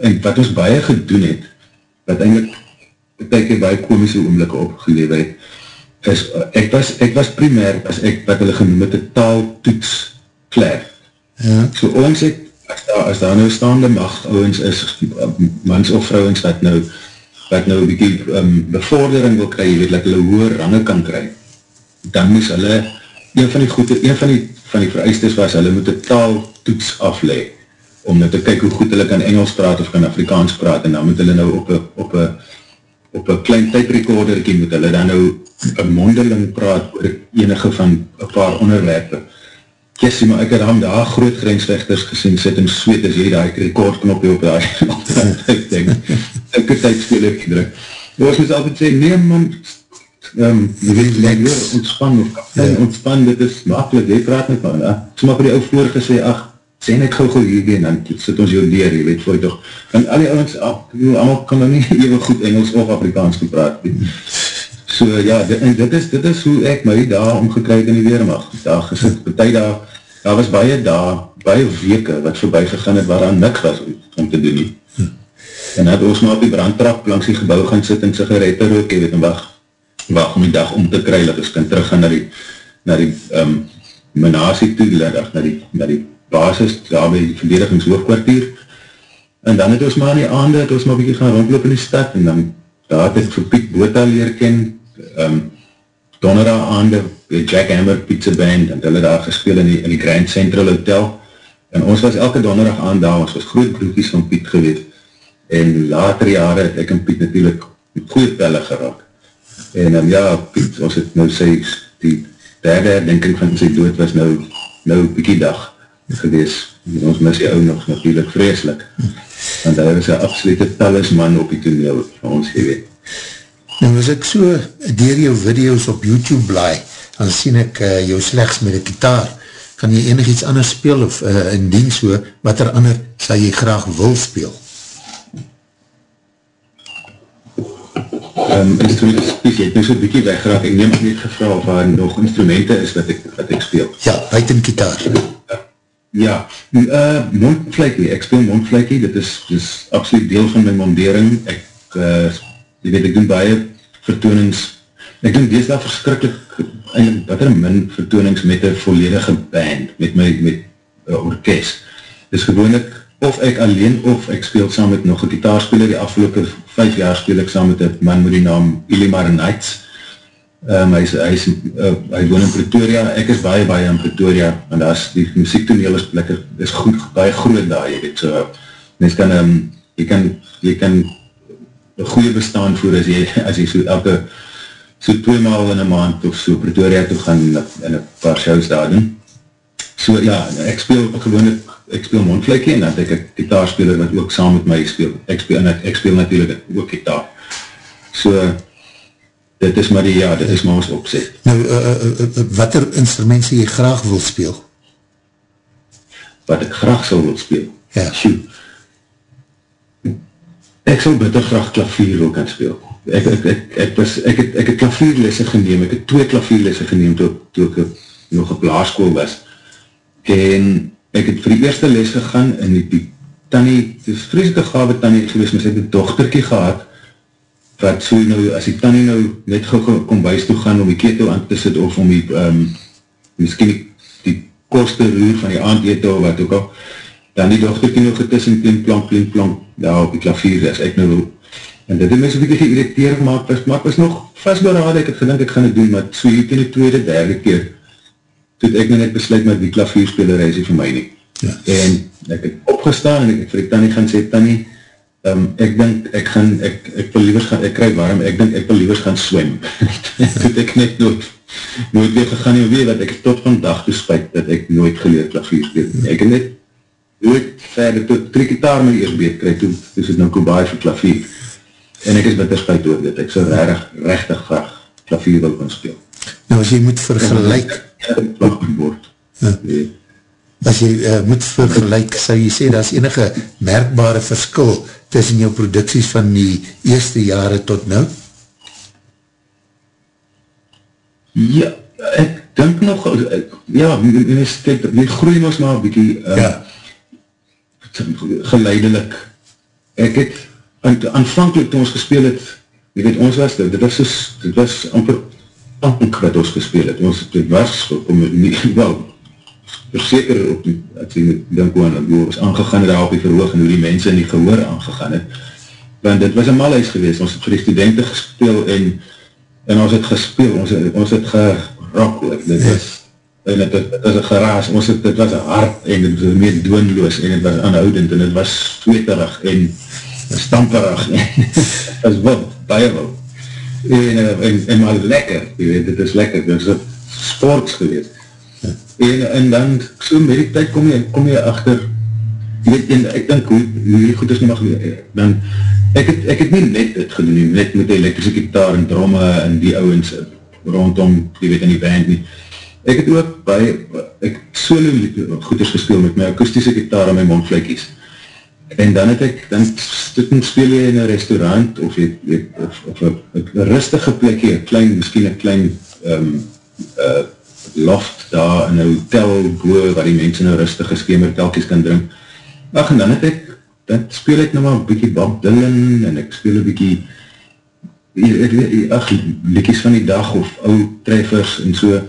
en wat ons baie gedoen het, wat eindelijk, het ek baie komische oomlikke opgelewe het, is, ek was, ek was primair, as ek wat hulle genoem het, een taaltoets klerk. Ja. So ons het, as daar, as daar nou staande macht, ouwens is, mans of vrouwens wat nou, wat nou een bykie um, bevordering wil kry, weet, dat hulle hoer range kan kry, dan moes hulle, een van die goede, een van die, van die vereistes was, hulle moet een taaltoets afleid, om nou te kyk hoe goed hulle kan Engels praat of kan Afrikaans praat, en dan moet hulle nou op een, op een, op een klein typrecorderkie moet hulle dan nou een mondeling praat oor enige van een paar onderwerpe. Jessie, maar ek het dan daar groot grensvechters gesien sit en sweet as jy daar recordknopje op daar ding. Ek het tyd speel ek gedruk. Nou ons moet altijd sê, nee man, um, jy weet, jy weet, ontspan, of kaptein, ja. ontspan, dit is makkelijk, jy praat met man. So maar vir die ou vorige sê, ach, sê net gauw gauw hier en dan sit ons jou leer, jy weet, voor toch, en al die ouwens, allemaal kan nou nie even goed Engels of Afrikaans gepraat. So ja, dit, en dit is, dit is hoe ek my daar omgekryk in die Weermacht, daar gesit, betuid daar, daar was baie daar, baie weke wat voorbij gegaan het, waar daar nik was om te doen nie. Hm. En het ons maar op die brandtrap langs die gebouw gaan sit en sigarette rook, jy weet, en wacht, wacht om die dag om te kry, dat ons kan teruggaan na die, na die um, menasie toe, na die, na die basis, daar by die verdedigingshoofdkwartier, en dan het ons maar in die aande, het ons maar bykie gaan rondloop in die stad, en dan, daar het ek vir Piet Bota leer ken, um, donderdag aande, by Jack Hammer Pizza Band, en hulle daar gespeel in die, in die Grand Central Hotel, en ons was elke donderdag aand daar, ons was groot broekies van Piet geweet, en later jare het ek en Piet natuurlijk goeie pelle geraak, en um, ja, Piet, ons het nou sê, die derde herdenking van sy dood was nou, nou bykie dag, gewees. Ons mis die ou nog natuurlijk vreselik. Want hy was een absolute talisman op die toneel van ons geweet. Nou as ek so dier jou video's op YouTube blaai, dan sien ek uh, jou slechts met die gitaar. Kan jy enig iets anders speel of uh, indien so, wat er ander sal jy graag wil speel? Um, instrumenten spies, jy het nou so'n bykie weggeraak, ek neem net gevra of daar nog instrumenten is wat ek, wat ek speel. Ja, buiten gitaar. Ja. Ja, uh, mondvleikie, ek speel mondvleikie, dit is, is absoluut deel van my mondering, ek, uh, jy weet, ek doen baie vertoonings, ek doen dees daar verskrikkelijk, eindelijk, wat er min vertoonings met een volledige band, met my, met uh, orkest, dis gewoonlik, of ek alleen, of ek speel saam met nog een gitaarspeler, die afgelopen vijf jaar speel ek saam met een man met die naam Ilimar Knights, Um, hy, is, hy, is, uh, hy woon in Pretoria, ek is baie baie in Pretoria, en daar is die muziektoneel is lekker, is goed, baie groot daar, jy weet, so, mens kan, um, jy kan, jy kan een goeie bestaan voer as jy, as jy so elke, so twee maal in een maand of so Pretoria toe gaan en een paar shows daar doen. So ja, ek speel gewoon, ek speel mondvleikie en dan ek een gitaarspeler wat ook saam met my speel. Ek speel, en ek speel natuurlijk ook gitaar. So, dit is maar die ja, dit is maar ons opzet. Nou, uh, uh, uh, wat er instrument jy graag wil speel? Wat ek graag sal wil speel? Ja. Sjoe. Ek sal bitter graag klavier wil kan speel. ek, ek, ek, ek, was, ek, het, ek het klavierlesse geneem, ek het twee klavierlesse geneem toe, toe ek nog op blaarskool was. En ek het vir die eerste les gegaan en die, die tannie, die vreselike gave tannie gewees, maar sy het een dochterkie gehad, wat so nou, as die tannie nou net kom buis toe gaan om die ketel aan te sit of om die, um, miskien die, die koste roer van die aandete of wat ook al, dan die dochterkie nog getussen klink, plank, klink, plank, daar op die klavier is, ek nou wil En dit het my so'n beetje geïrriteerd gemaakt, was, maar ek was nog vastberaad, ek het gedink ek gaan het doen, maar so hier ten die tweede, derde keer, toe ek nou net besluit met die klavierspelerij is vir my nie. Ja. En ek het opgestaan en ek het vir die Tanny gaan sê, Tanny, um, ek denk, ek gaan, ek, ek wil liewers gaan, ek krijg warm, ek denk, ek wil liewers gaan swem. toe ek net nooit, nooit weer gegaan, en weet wat, ek het tot vandag gespuit, dat ek nooit geleerd klavierspeel. Ja. Ek het net nooit verder, toe ek die gitaar my eerst beet krijg, toe, toe is het nou kobaai vir klavier en ek is bitter spuit oor dit, ek so reg, rechtig graag klavier wil kan speel. Nou as jy moet vergelijk, ja, as jy uh, moet vergelijk, sal jy sê, daar is enige merkbare verskil tussen jou producties van die eerste jare tot nou? Ja, ek dink nog, ek, ja, universiteit, die groei was maar bykie, uh, ja. geleidelik. Ek het, aanvankelijk toe ons gespeel het, jy weet, ons was dit, was soos, dit was amper ank wat ons gespeel het, ons, dit was, om, nie, wel, verseker op die, ek sê, denk aan, hoe ons aangegaan het daar op die verhoog, en hoe die mense in die gehoor aangegaan het, want dit was een malhuis geweest, ons het vir die studenten gespeel, en, en ons het gespeel, ons het, ons het gerok, dit was, en het, het, het was een geraas, ons het, dit was hart, en het was meer doonloos, en het was aanhoudend, en het was tweeterig, en, stamperig, as wild, baie wild. En, eh, en, en maar lekker, jy weet, dit is lekker, dit is sports geweest. En, en dan, so met die tijd kom jy, kom jy achter, jy weet, en ek denk, hoe, hoe goed is mag weer, dan, ek het, ek het nie net dit gedoen, net met die elektrische gitaar en dromme en die ouwens rondom, jy weet, in die band nie. Ek het ook by, ek solo goed is gespeel met my akoestische gitaar en my mondvlekies. En dan het ek, dan speel jy in een restaurant, of jy, of, of een rustige plekje, een klein, miskien een klein um, uh, loft daar in een hotel boe, waar die mense nou rustige skemertelkies kan drink. Ach, en dan het ek, dan speel ek nou maar een bykie Bob Dylan, en ek speel een bykie, ach, liedjes van die dag, of oud treffers, en so,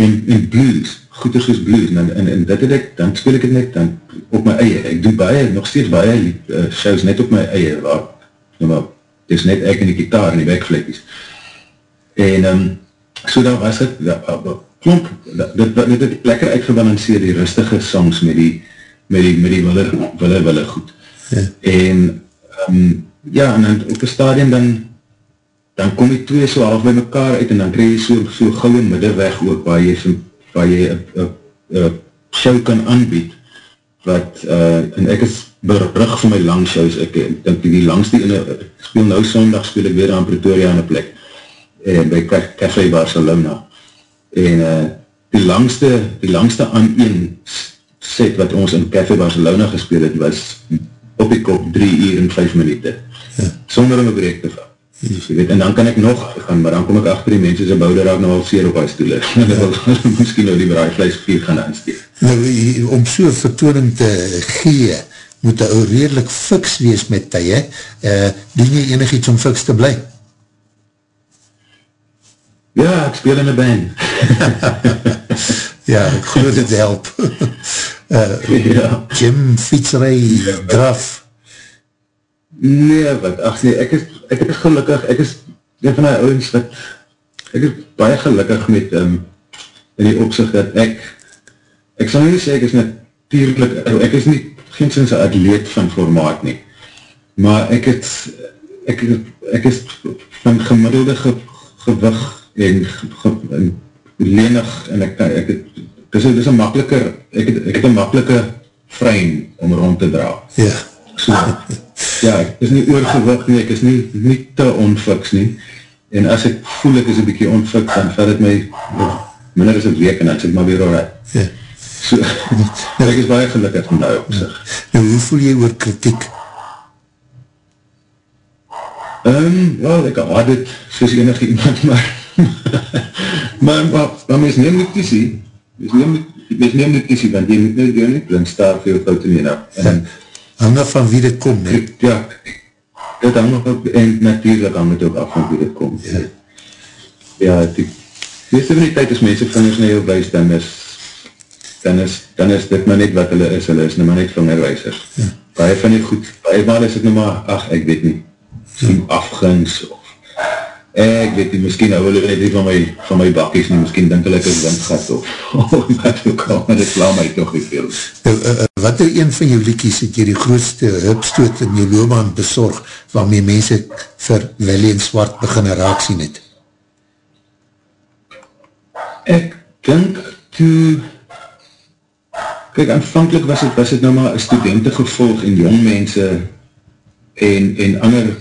en, en blues, goeders soos blues, en, en, en dit het ek, dan speel ek het net dan op my eie, ek doe baie, nog steeds baie uh, shows net op my eie, waar, nou maar, het is net ek en die gitaar en die wekvlekkies. En, um, so daar was het, ja, klomp, dit, dit, dit het lekker uitgebalanceer, die rustige songs met die, met die, met die wille, wille, wille goed. Ja. En, um, ja, en dan op die stadium dan, dan kom die twee so half by mekaar uit, en dan krijg jy so, so gauw in middenweg ook, waar jy van, waar jy een show kan aanbied, wat, uh, en ek is berug van my lang shows, ek denk die langste ene, ek speel nou sondag, speel ek weer aan Pretoria in een plek, en by Café Barcelona, en uh, die langste, die langste aan een set wat ons in Café Barcelona gespeel het, was op die kop 3 uur en 5 minuten, ja. sonder om een breek te vat. Jy weet, en dan kan ek nog gaan, maar dan kom ek achter die mense sy bouwde raak nou al seer op huis toele. Ja. Misschien nou die braaivlees vier gaan aansteek. Nou, om so vertooning te gee, moet hy ook redelijk fiks wees met tye. Uh, doen jy enig iets om fiks te bly? Ja, ek speel in een band. ja, ek geloof dit help. uh, ja. Gym, fietserij, ja, draf. Nee, wat, ach nee, ek is, ek is gelukkig, ek is een van die ouwens wat, ek is baie gelukkig met, um, in die opzicht dat ek, ek sal nie sê, ek is natuurlijk, ek is nie, geen sinds een atleet van formaat nie, maar ek het, ek, ek is van gemiddelde ge, gewig en, ge, en lenig, en ek, ek het, dis, dis een makkeliker, ek het, ek het een makkelike frame om rond te dra. Ja. So, ja, ek is nie oorgewig nie, ek is nie, nie te onfiks nie, en as ek voel ek is een bykie onfiks, dan vat het my minder as een week, en dan sê ek maar weer al ja. so, nou, ek is baie gelukkig van die opzicht. Nou, hoe voel jy oor kritiek? Um, wel, ek had het soos enige iemand, maar maar, maar, maar mens neem nie kiesie, mens neem, mens neem nie kiesie, want jy moet nie, jy nie blind staar vir jou foute nie, en, hang af van wie dit kom, ne? Ja, dit hang af, en natuurlijk hang het ook af van wie dit kom. Ja, ja die, meeste van die tijd as mense vingers na jou wijs, dan is, dan is, dan is dit maar net wat hulle is, hulle is nou maar net vingerwijsers. Ja. Baie van die goed, baie maal is dit nou maar, ach, ek weet nie, misschien afguns of ek weet nie, miskien hou hulle net nie van my, van my bakkies nie, miskien denk hulle ek is windgat of, of wat ook al, maar dit sla my toch nie veel. Nou, uh, uh, wat er een van jou liekies het jy die grootste hupstoot in jou loopbaan bezorg, waarmee mense vir Willie en Swart begin raak sien het? Ek dink toe kijk, aanvankelijk was het, was het nou maar studentengevolg en jong mense en, en ander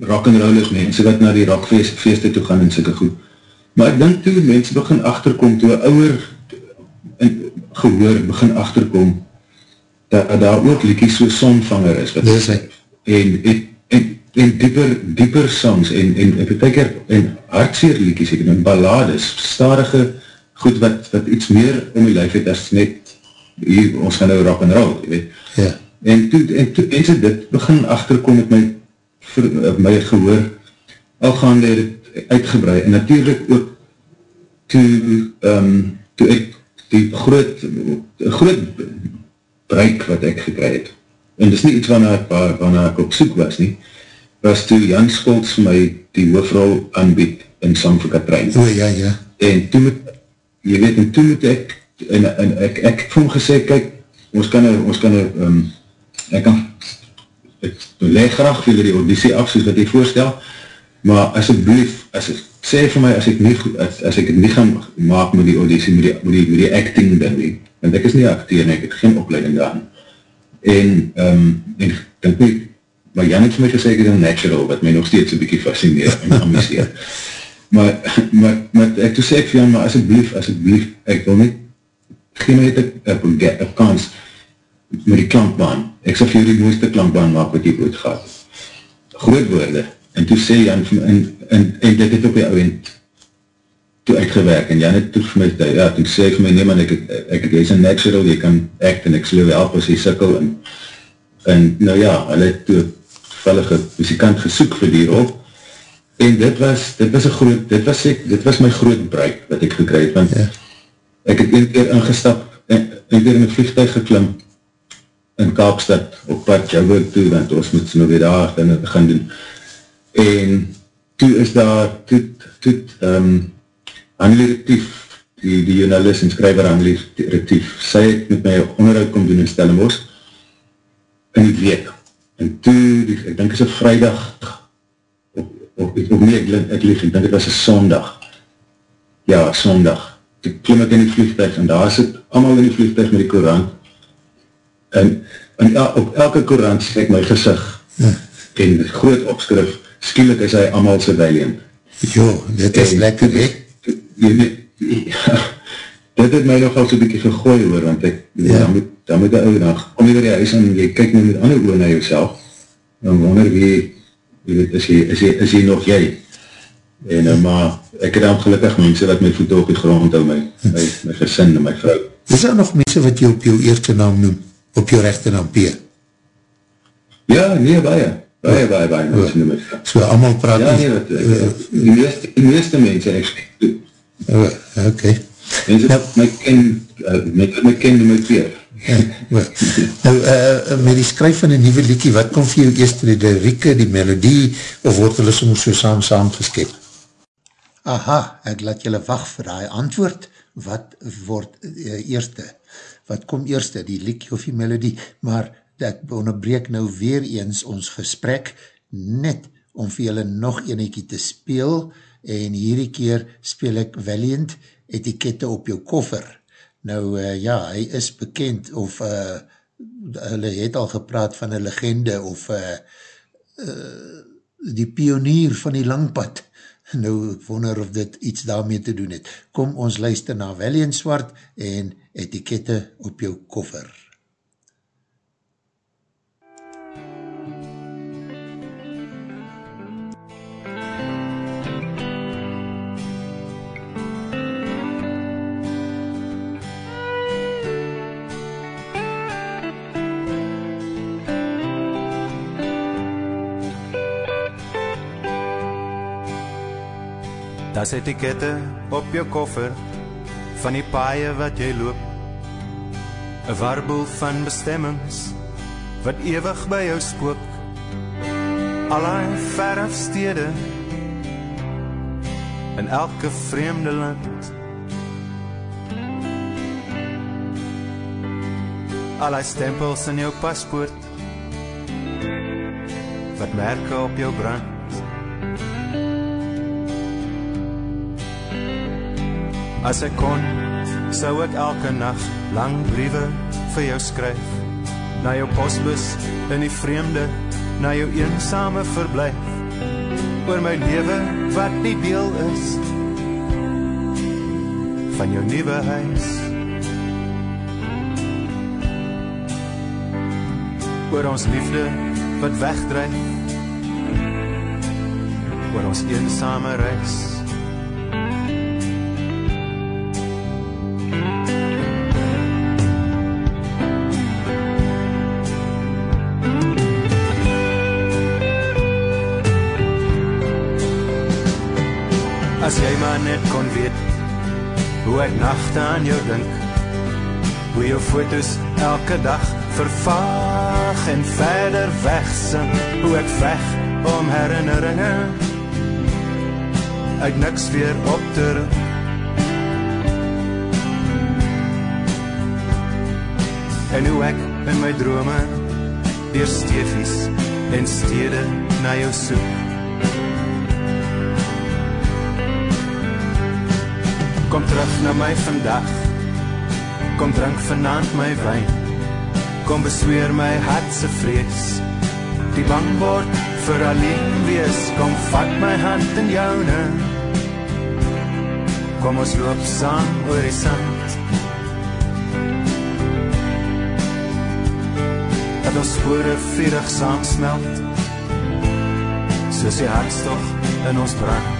rock'n'rollers mense wat na die rockfeeste toe gaan en sikke goed. Maar ek denk toe mense begin achterkom, toe ouwer gehoor begin achterkom, dat daar ook liekies so sonvanger is, wat is en, en, en, en dieper, dieper songs, en, en, en, en, en hartseer liekies, en ballades, stadige goed wat, wat iets meer om die lijf het, as net, hier, ons gaan nou rock'n'roll, jy weet. Ja. En toe, en toe, en toe dit begin achterkom met my vir my gehoor al gaande het uitgebrei en natuurlijk ook toe, um, toe ek die groot groot bereik wat ek gekry het en dis nie iets waarna ek, waarna ek op soek was nie was toe Jan Scholz my die hoofrol aanbied in Sang vir Katrein oh, ja, ja. en toe moet jy weet, en toe moet ek en, en ek, ek het vir hom gesê, kyk ons kan ons kan um, ek kan ek leg graag vir die auditie af, soos wat ek voorstel, maar asjeblief, as ek sê vir my, as ek nie, as, as ek nie gaan maak met die auditie, met die, met die, met die acting ding nie, want ek is nie acteer, ek het geen opleiding daar. En, um, en denk nie, maar Jan het vir my gesê, ek is een natural, wat my nog steeds een bykie fascineer en amuseer. maar, maar, maar ek toe sê ek vir Jan, maar asjeblief, asjeblief, ek wil nie, geen my het ek, ek, ek, ek kans, met die klankbaan, ek sal vir jou die mooiste klankbaan maak wat jy ooit gaat. Groot woorde, en toe sê Jan, en, en, en dit het op die ouwend toe uitgewerk, en Jan het toe vir my, ja, toe sê vir my, nee man, ek, ek, ek is een natural, jy kan act, en ek sal jou help as jy sikkel, en, en nou ja, hy het toe vellige muzikant gesoek vir die rol, en dit was, dit was een groot, dit was ek, dit was my groot bereik, wat ek gekry het, want ja. ek het een keer ingestap, en, een keer in een vliegtuig geklim, in Kaapstad op pad Joburg toe, want ons moet nou weer daar dinge begin doen. En toe is daar, toe, toe, um, Annelie Retief, die, die journalist en skryver Annelie Retief, sy het met my onderhoud kom doen in Stellenbosch, in die week. En toe, die, ek denk is een vrijdag, of, of, of nie, ek, ek lief, ek denk het was een sondag. Ja, sondag. Toe klim ek in die vliegtuig, en daar sit allemaal in die vliegtuig met die korant, en, en ja, op elke korant sê ek my gezicht ja. en groot opskrif skielik is hy amal sy valiant jo, dit is en, lekker he weet ja, dit het my nogal so'n bykie gegooi hoor, want ek, ja. dan moet dan moet die ouwe dag, kom jy weer die huis en jy kyk nou met ander oor na jouself. Dan wonder wie jy weet, is jy, is jy, is jy nog jy? En uh, maar ek het dan gelukkig mense wat my voet op die grond hou my, my, my gesin en my vrou. Is daar nog mense wat jy op jou eerste naam noem op jou rechte naam P? Ja, nee, baie. Baie, baie, baie. baie oh, so, allemaal praat ja, nee, wat, uh, die, meeste, die meeste mense ek oh, ok. Mense, nou, my ken, uh, my, my ken my P. Ja, nou, uh, met die skryf van die nieuwe liekie, wat kom vir jou eerst die lirieke, die melodie, of word hulle soms so saam saam geskep? Aha, ek laat julle wacht vir die antwoord, wat word uh, eerste? Wat kom eerste, die liekie of die melodie, maar ek onderbreek nou weer eens ons gesprek, net om vir julle nog eniekie te speel, en hierdie keer speel ek Valiant etikette op jou koffer. Nou uh, ja, hy is bekend, of uh, hulle het al gepraat van een legende, of uh, uh, die pionier van die langpad, nou wonder of dit iets daarmee te doen het. Kom ons luister na Valiant Swart en etikette op jou koffer. Das etikette op jou koffer van die paaie wat jy loop 'n Warboel van bestemmings wat ewig by jou spook. Allei verre stede in elke vreemde land. Allei stempels in jou paspoort wat merke op jou brand. As ek kon, sou ek elke nag lang briewe vir jou skryf. Na jou posbus in die vreemde, na jou eensame verblyf. Oor my lewe wat nie deel is van jou nuwe huis. Oor ons liefde wat wegdryf. Oor ons eensame reis. Jy maar net kon weet hoe ek nagte aan jou dink. Hoe jou fotos elke dag vervaag en verder wegsink. Hoe ek veg om herinneringe uit niks weer op te roep. En hoe ek in my drome deur steefies en stede na jou soek. Kom terug na my vandag. Kom drink vanaand my wyn. Kom besweer my hart se vrees. Die bang word vir alleen wees. Kom vat my hand in joune. Kom ons loop saam oor die sand. Dat ons spore vurig saam smelt. Soos die hartstog in ons brand.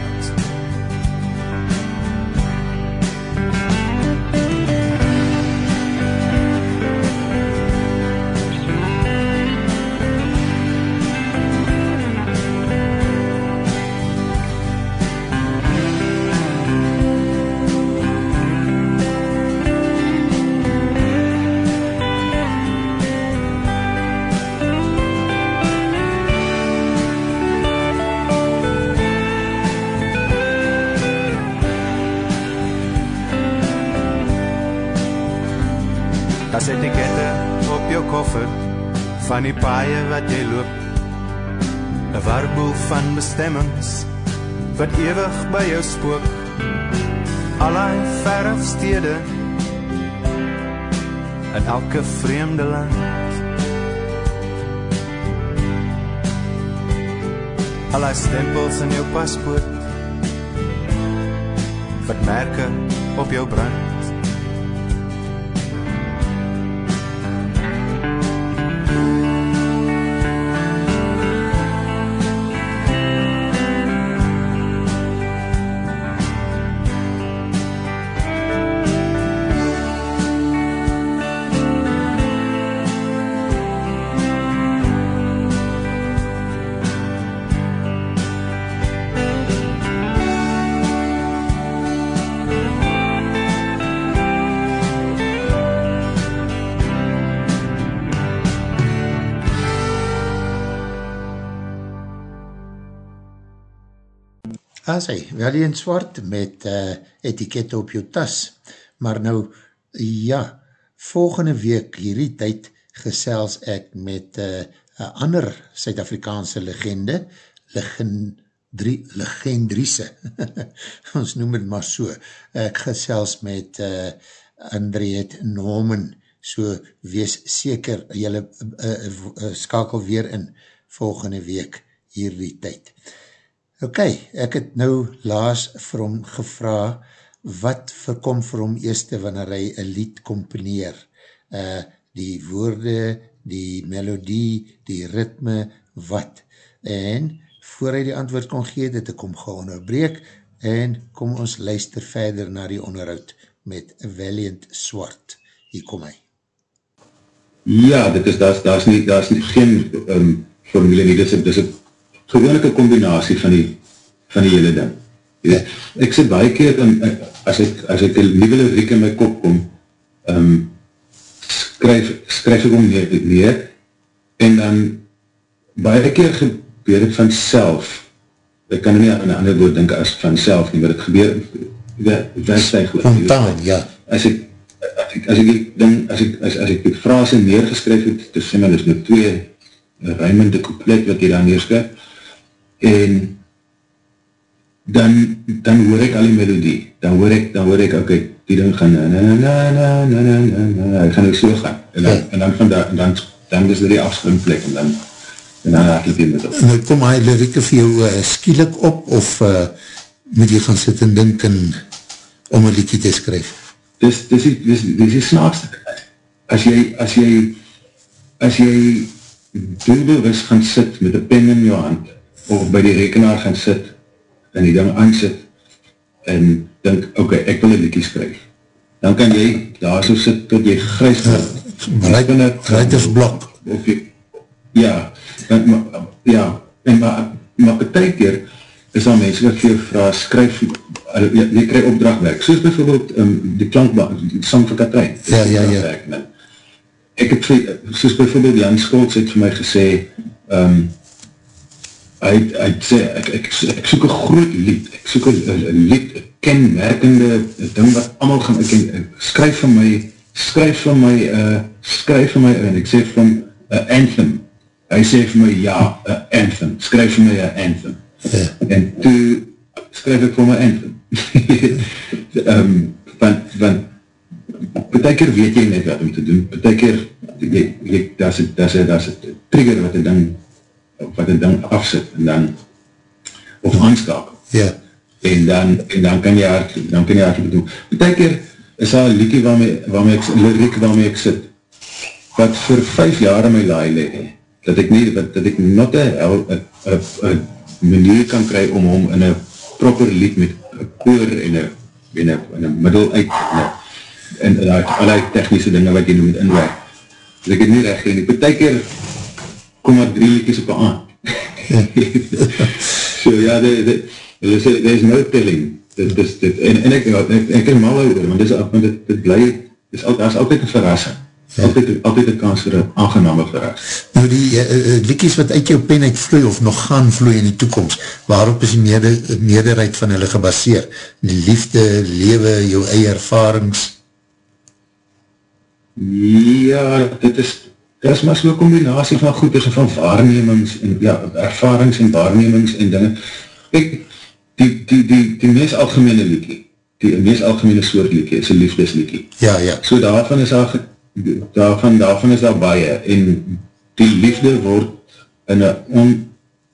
Van die paaie wat jy loop. 'n Warboel van bestemmings wat ewig by jou spook. Allei verre stede in elke vreemde land. Allei stempels in jou paspoort wat merke op jou brand. As hy, wel in swart met uh, etikette op jou tas. Maar nou, ja, volgende week hierdie tyd gesels ek met uh, een ander Suid-Afrikaanse legende, legendri, legendriese, ons noem het maar so, ek gesels met uh, Andriette Norman, so wees seker, jylle uh, uh, uh, skakel weer in volgende week hierdie tyd. Ok, ek het nou laas vir hom gevra wat verkom vir hom eerste wanneer hy een lied komponeer. Uh, die woorde, die melodie, die ritme, wat. En voor hy die antwoord kon gee, dit ek om gaan onderbreek en kom ons luister verder na die onderhoud met Valiant Swart. Hier kom hy. Ja, dit is, daar is nie, daar is nie geen um, formule nie, dit is, dit is een gewoneke combinatie van die, van die hele ding. Ja. Ek sê baie keer, en, as ek, as ek een nieuwe liriek in my kop kom, um, skryf, skryf ek om neer, neer, en dan baie keer gebeur het van self, ek kan nie aan een ander woord denken as van self nie, maar het gebeur, Spontaan, ja. As ek, as ek, as ek die ding, as ek, as, as ek die frase neergeskryf het, te sê maar, is met twee ruimende couplet wat jy daar neerskryf, en dan, dan hoor ek al die melodie, dan hoor ek, dan hoor ek, ok, die ding gaan, na, na, na, na, na, na, na, na, na, gaan ook so gaan, en dan, ja. en dan van daar, en dan, dan is dit die afspringplek, en dan, en dan haak ek die met op. En kom hy lirieke vir jou uh, skielik op, of uh, moet jy gaan sit en dink en om een liedje te skryf? Dis, dis, dis, dis, dis die snaakste. As jy, as jy, as jy doelbewust gaan sit met een pen in jou hand, of by die rekenaar gaan sit, en die ding aansit, en dink, ok, ek wil een liedje skryf. Dan kan jy daar so sit, tot jy grys gaat. Writersblok. Of jy, ja, en, maar, ja, en maar, maar betek keer, is daar mense wat vir jou vraag, skryf, jy, jy krij opdrachtwerk, soos bijvoorbeeld um, die klankbaan, die sang van Katrein. Ja, ja, ja. Werk, ek het, soos bijvoorbeeld Jan Scholz het vir my gesê, um, hy, hy sê, ek, ek, ek soek een groot lied, ek soek een lied, een kenmerkende ding wat allemaal gaan, ek, ek skryf van my, skryf van my, uh, skryf van my, en ek sê van, uh, anthem, hy sê vir my, ja, uh, anthem, skryf vir my, uh, anthem, ja. en toe, skryf ek vir my anthem, um, want, want, betekker weet jy net wat om te doen, betekker, jy, jy, daar is, daar is, daar is trigger wat een ding, wat een ding afsit en dan of aanskakel. Ja. En dan, en dan kan jy hard, dan kan jy hard doen. Betekker is daar een liedje waarmee, waarmee ek, lyriek waarmee ek sit, wat vir vijf jaar in my laai leg, dat ek nie, dat, dat ek not een manier kan kry om hom in een proper lied met een koor en een, en een, en een middel uit, en, en allerlei technische dinge wat jy moet inwerk. Dat ek het nie recht geen, betekker kom maar drie liedjes op aan. so ja, there is no telling. Dit, dit, dit, en, en ek, ek, ek is mal ouder, want dit, want dit, dit bly, dit is, al, is altijd een verrassing. Ja. Altijd, altijd een kans vir een aangename verrassing. Nou die uh, liedjes wat uit jou pen uit vloei of nog gaan vloei in die toekomst, waarop is die mede, meerderheid van hulle gebaseer? Die liefde, lewe, jou eie ervarings? Ja, dit is, dit is maar so'n combinatie van goeders en van waarnemings en ja, ervarings en waarnemings en dinge. Kijk, die, die, die, die meest algemene liedje, die meest algemene soort liedje is een liefdesliedje. Ja, ja. So daarvan is daar, daarvan, daarvan is daar baie en die liefde word in een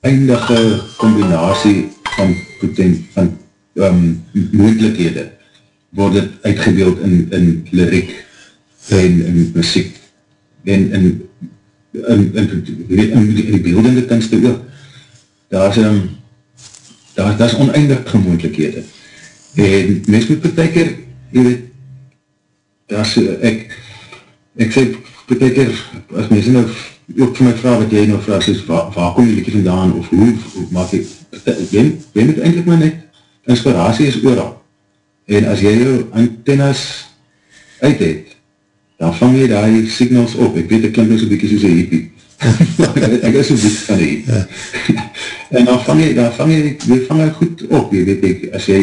oneindige combinatie van, van, van um, moendlikhede word het uitgebeeld in, in lyriek en in muziek en in, in, in, in, in die beeldende kunste ook, daar is, um, daar, daar is oneindige moeilikhede. En mens moet betekker, jy weet, daar is, ek, ek sê, betekker, as mens nou ook vir my vraag wat jy nou vraag, soos, waar, waar kom jy liekie vandaan, of hoe, hoe maak jy, jy, jy moet eindelijk maar net, inspiratie is ooral. En as jy jou antennas uit het, dan vang jy die signals op, ek weet ek klink nou so'n bykie soos een hippie, ek is so'n bykie van die hippie, ja. en dan vang jy, dan vang jy, jy vang jy goed op, jy weet ek, as jy,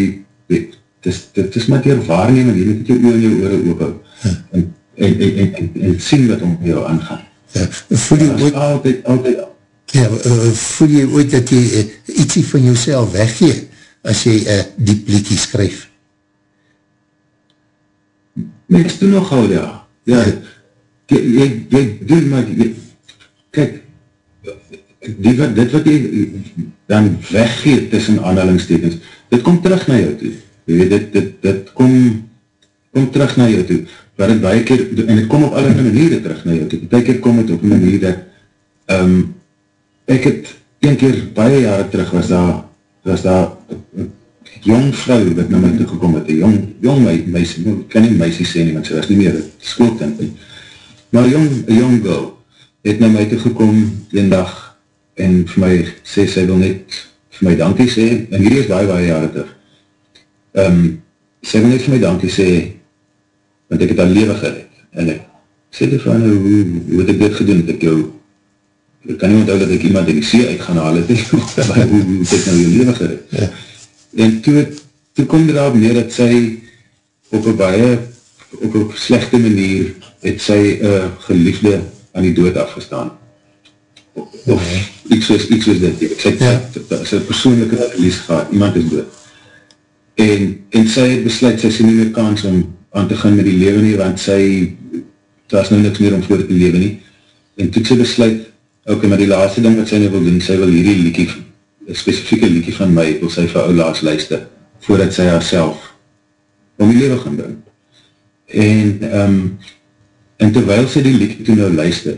weet, dit is met jou waarneming, jy moet jou oor en jou oor ophou, ja. en, en, en, en, en, en sien wat om jou aangaan. Ja, voel jy ooit, altyd, altyd, ja, uh, voel jy ooit dat jy uh, ietsie van jouself weggee, as jy uh, die pliekie skryf? Mens doen nogal, ja, Ja, jy, jy, jy doen maar, jy, kyk, die wat, dit wat jy dan weggeet tussen aanhalingstekens, dit kom terug na jou toe. Jy weet, dit, dit, dit kom, kom terug na jou toe. Waar het baie keer, en het kom op alle maniere terug na jou toe. Baie keer kom het op een manier dat, um, ek het, een keer, baie jare terug, was daar, was daar, jong vrou wat na my toegekom het, een jong, jong meisie, ek kan nie meisie sê nie, want sy was nie meer skoolkind, maar jong, jong girl, het na my toegekom een dag, en vir my sê, sy wil net vir my dankie sê, en hierdie is baie, baie jare terug, um, sy wil net vir my dankie sê, want ek het al leven gered, en ek sê dit van, hoe, hoe het ek dit gedoen, het ek jou, ek kan nie onthou dat ek iemand in die see uit gaan haal, het hoe, het ek nou jou leven gered, ja. En toe, toe kom dit daarop neer, dat sy op een baie, op een slechte manier, het sy uh, geliefde aan die dood afgestaan, of ja. iets soos, iets soos dit, sy het ja. sy persoonlijke verlies gehad, iemand is dood, en, en sy het besluit, sy sê nie meer kans om aan te gaan met die leven nie, want sy, daar is nou niks meer om voor te leven nie, en toe sy besluit, ok, maar die laatste ding wat sy nou wil doen, sy wil hierdie liekie, specifieke liekie van my, wil sy vir oulaas luister, voordat sy haarself om die leven gaan doen. En, um, en terwijl sy die liekie toe nou luister,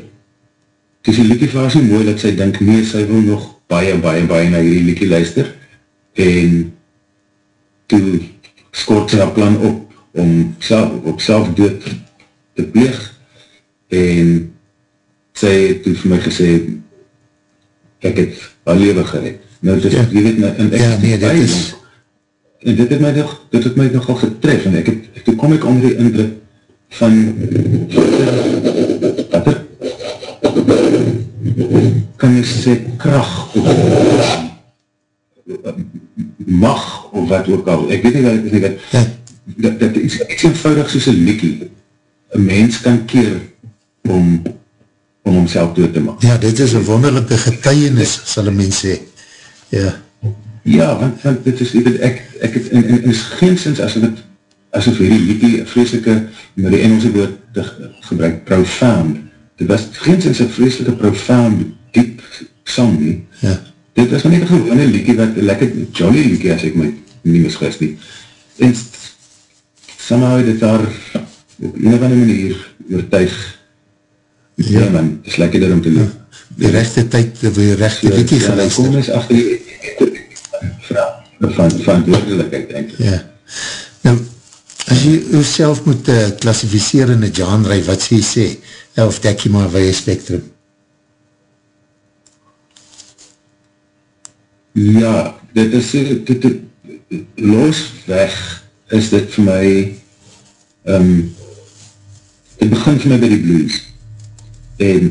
Het is die liekie vir haar so mooi dat sy denk, nee, sy wil nog baie, baie, baie na hierdie liekie luister. En toe skort sy haar plan op om self, op self dood te pleeg. En sy het toe vir my gesê, ek het haar leven gered. Nou, dus, ja. jy weet, nou, en ek ja, nee, dit is... En dit het my nog, dit het my nogal getref, en ek het, toe kom ek onder die indruk van, wat er, kan jy sê kracht of mag of wat ook al, ek weet nie wat ek weet, ja. dat, dat iets, iets eenvoudig soos een liekie, een mens kan keer om om homself dood te maak. Ja, dit is een wonderlijke getuienis, sal een mens sê. Ja. Ja, want, want dit is, weet, ek, ek het, en, en is geen sins as het, asof hierdie liekie, vreselike, met die Engelse woord te gebruik, profound, dit was geensins een vreselike profound, diep sang nie. Ja. Dit was maar net een gewone liekie, wat lekker jolly liekie, as ek my nie misgis nie. En somehow dit daar op een of andere manier oortuig, ja, ja man, het is lekker daar om te loop. Ja. Die rechte tyd, die rechte ja, liekie ja, geluister. Ja, kom eens achter die van verantwoordelikheid, denk ek. Ja. Nou, as jy jouself moet uh, klassificeer in een genre, wat sê jy sê? of dek jy maar by spectrum? Ja, dit is dit, dit, los weg is dit vir my um, dit begin vir my by die blues en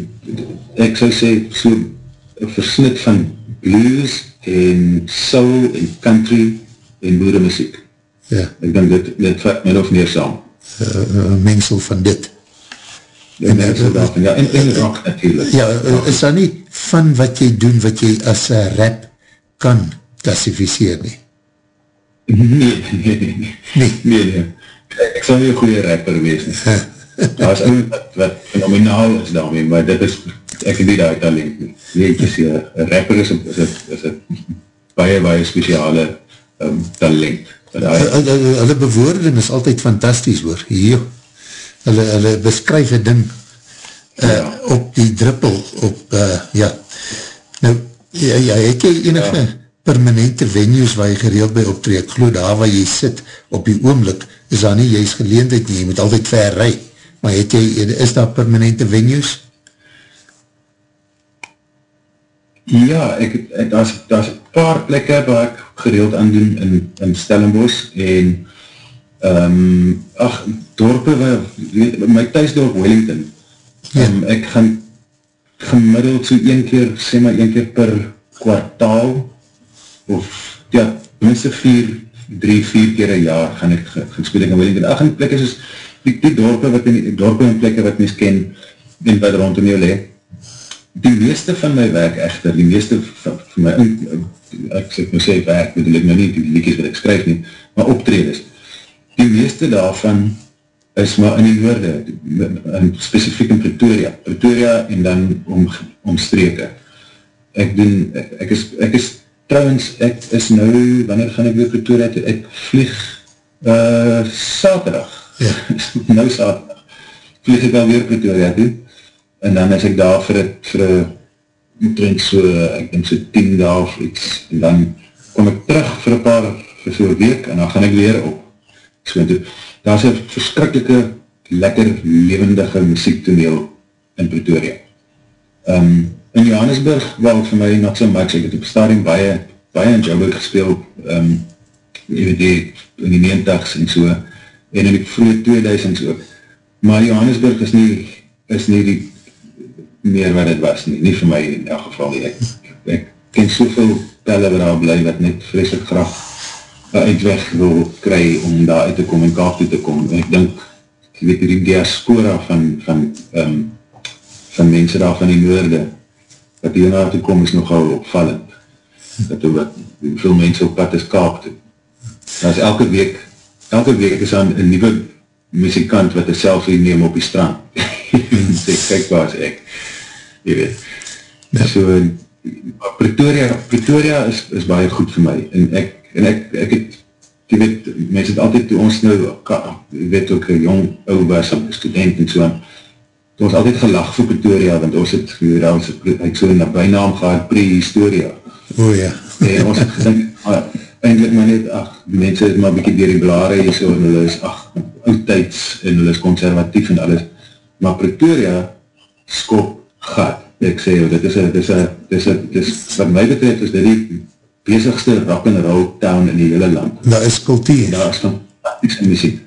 ek sal sê so een versnit van blues en soul en country en boere muziek ja. ek denk dit, dit vat my of meer saam uh, mengsel van dit En, en, en, ja, en, en rock natuurlijk. Ja, is daar nie van wat jy doen, wat jy as uh, rap kan klassificeer nie? Nee, nee, nee, nee. Nee, nee, nee. Ek sal nie een goeie rapper wees nie. Daar is een wat, fenomenaal is daarmee, maar dit is, ek het nie daar talent nie. Weet jy, een rapper is, is, is, is een baie, baie speciale um, talent. Hulle bewoording is altyd fantastisch hoor, hier hulle, hulle beskryf een ding uh, ja. op die druppel, op, uh, ja, nou, ja, ja, het jy enige ja. permanente venues waar jy gereeld by optreed, ek geloof daar waar jy sit op die oomlik, is daar nie juist geleendheid nie, jy moet altyd ver rij, maar het jy, is daar permanente venues? Ja, ek, ek daar is, daar is een paar plekke waar ek gereeld aan doen in, in Stellenbosch en um, ach, dorpe, my thuisdorp Wellington, ja. um, ek gaan gemiddeld so een keer, sê maar een keer per kwartaal, of ja, minste vier, drie, vier keer een jaar gaan ek gaan speel in Wellington. Ach, en plekke soos, die, die dorpe wat in die dorpe en plekke wat mys ken, en wat rondom jou le, die meeste van my werk echter, die meeste van, van my, ek sê, ek moet sê werk, bedoel ek nou nie die liedjes wat ek skryf nie, maar optredes, die meeste daarvan is maar in die woorde, in specifiek in Pretoria, Pretoria en dan om, omstreke. Ek doen, ek, ek is, ek is trouwens, ek is nou, wanneer gaan ek weer Pretoria toe, ek vlieg uh, saterdag. nou saterdag, vlieg ek alweer Pretoria toe, en dan is ek daar vir het, vir een trend so, ek denk so 10 daal of iets, en dan kom ek terug vir een paar, vir so'n week, en dan gaan ek weer op. So toe, daar is een verskrikkelijke, lekker, levendige muziektoneel in Pretoria. Um, in Johannesburg, wel vir my not so much, ek het op stadium baie, baie in Joburg gespeel, um, in die 90s en so, en in die vroege 2000s ook. Maar Johannesburg is nie, is nie die meer wat het was nie, nie vir my in elk geval nie. Ek, ek ken soveel pelle wat daar bly, wat net vreselijk graag uitweg wil kry om daar uit te kom en kaap toe te kom. En ek dink, jy weet, die diaspora van, van, um, van mense daar van die noorde, wat hier naar toe kom is nogal opvallend. Dat er wat, veel mense op pad is kaap toe. Dat is elke week, elke week is aan een nieuwe muzikant wat een selfie neem op die strand. sê, kijk waar is ek. Je weet. Ja. So, Pretoria, Pretoria is, is baie goed vir my. En ek, en ek, ek het, jy weet, mens het altyd toe ons nou, jy weet ook, jong, ouwe was, student en so, toe ons altyd gelag vir Pretoria, want ons het, weet, ons het, ek so in die bijnaam gehad, pre-historia. O oh, ja. En ons het gedink, ah, eindelijk maar net, ach, die mense het maar bykie dier die blare hier so, en hulle is, ach, oudtijds, en hulle is conservatief en alles, maar Pretoria skop gat, ek sê, dit is, dit is, dit is, dit is, wat my betreft is dit die bezigste rock and roll town in die hele land. Daar is kultuur. Daar is fantastische muziek.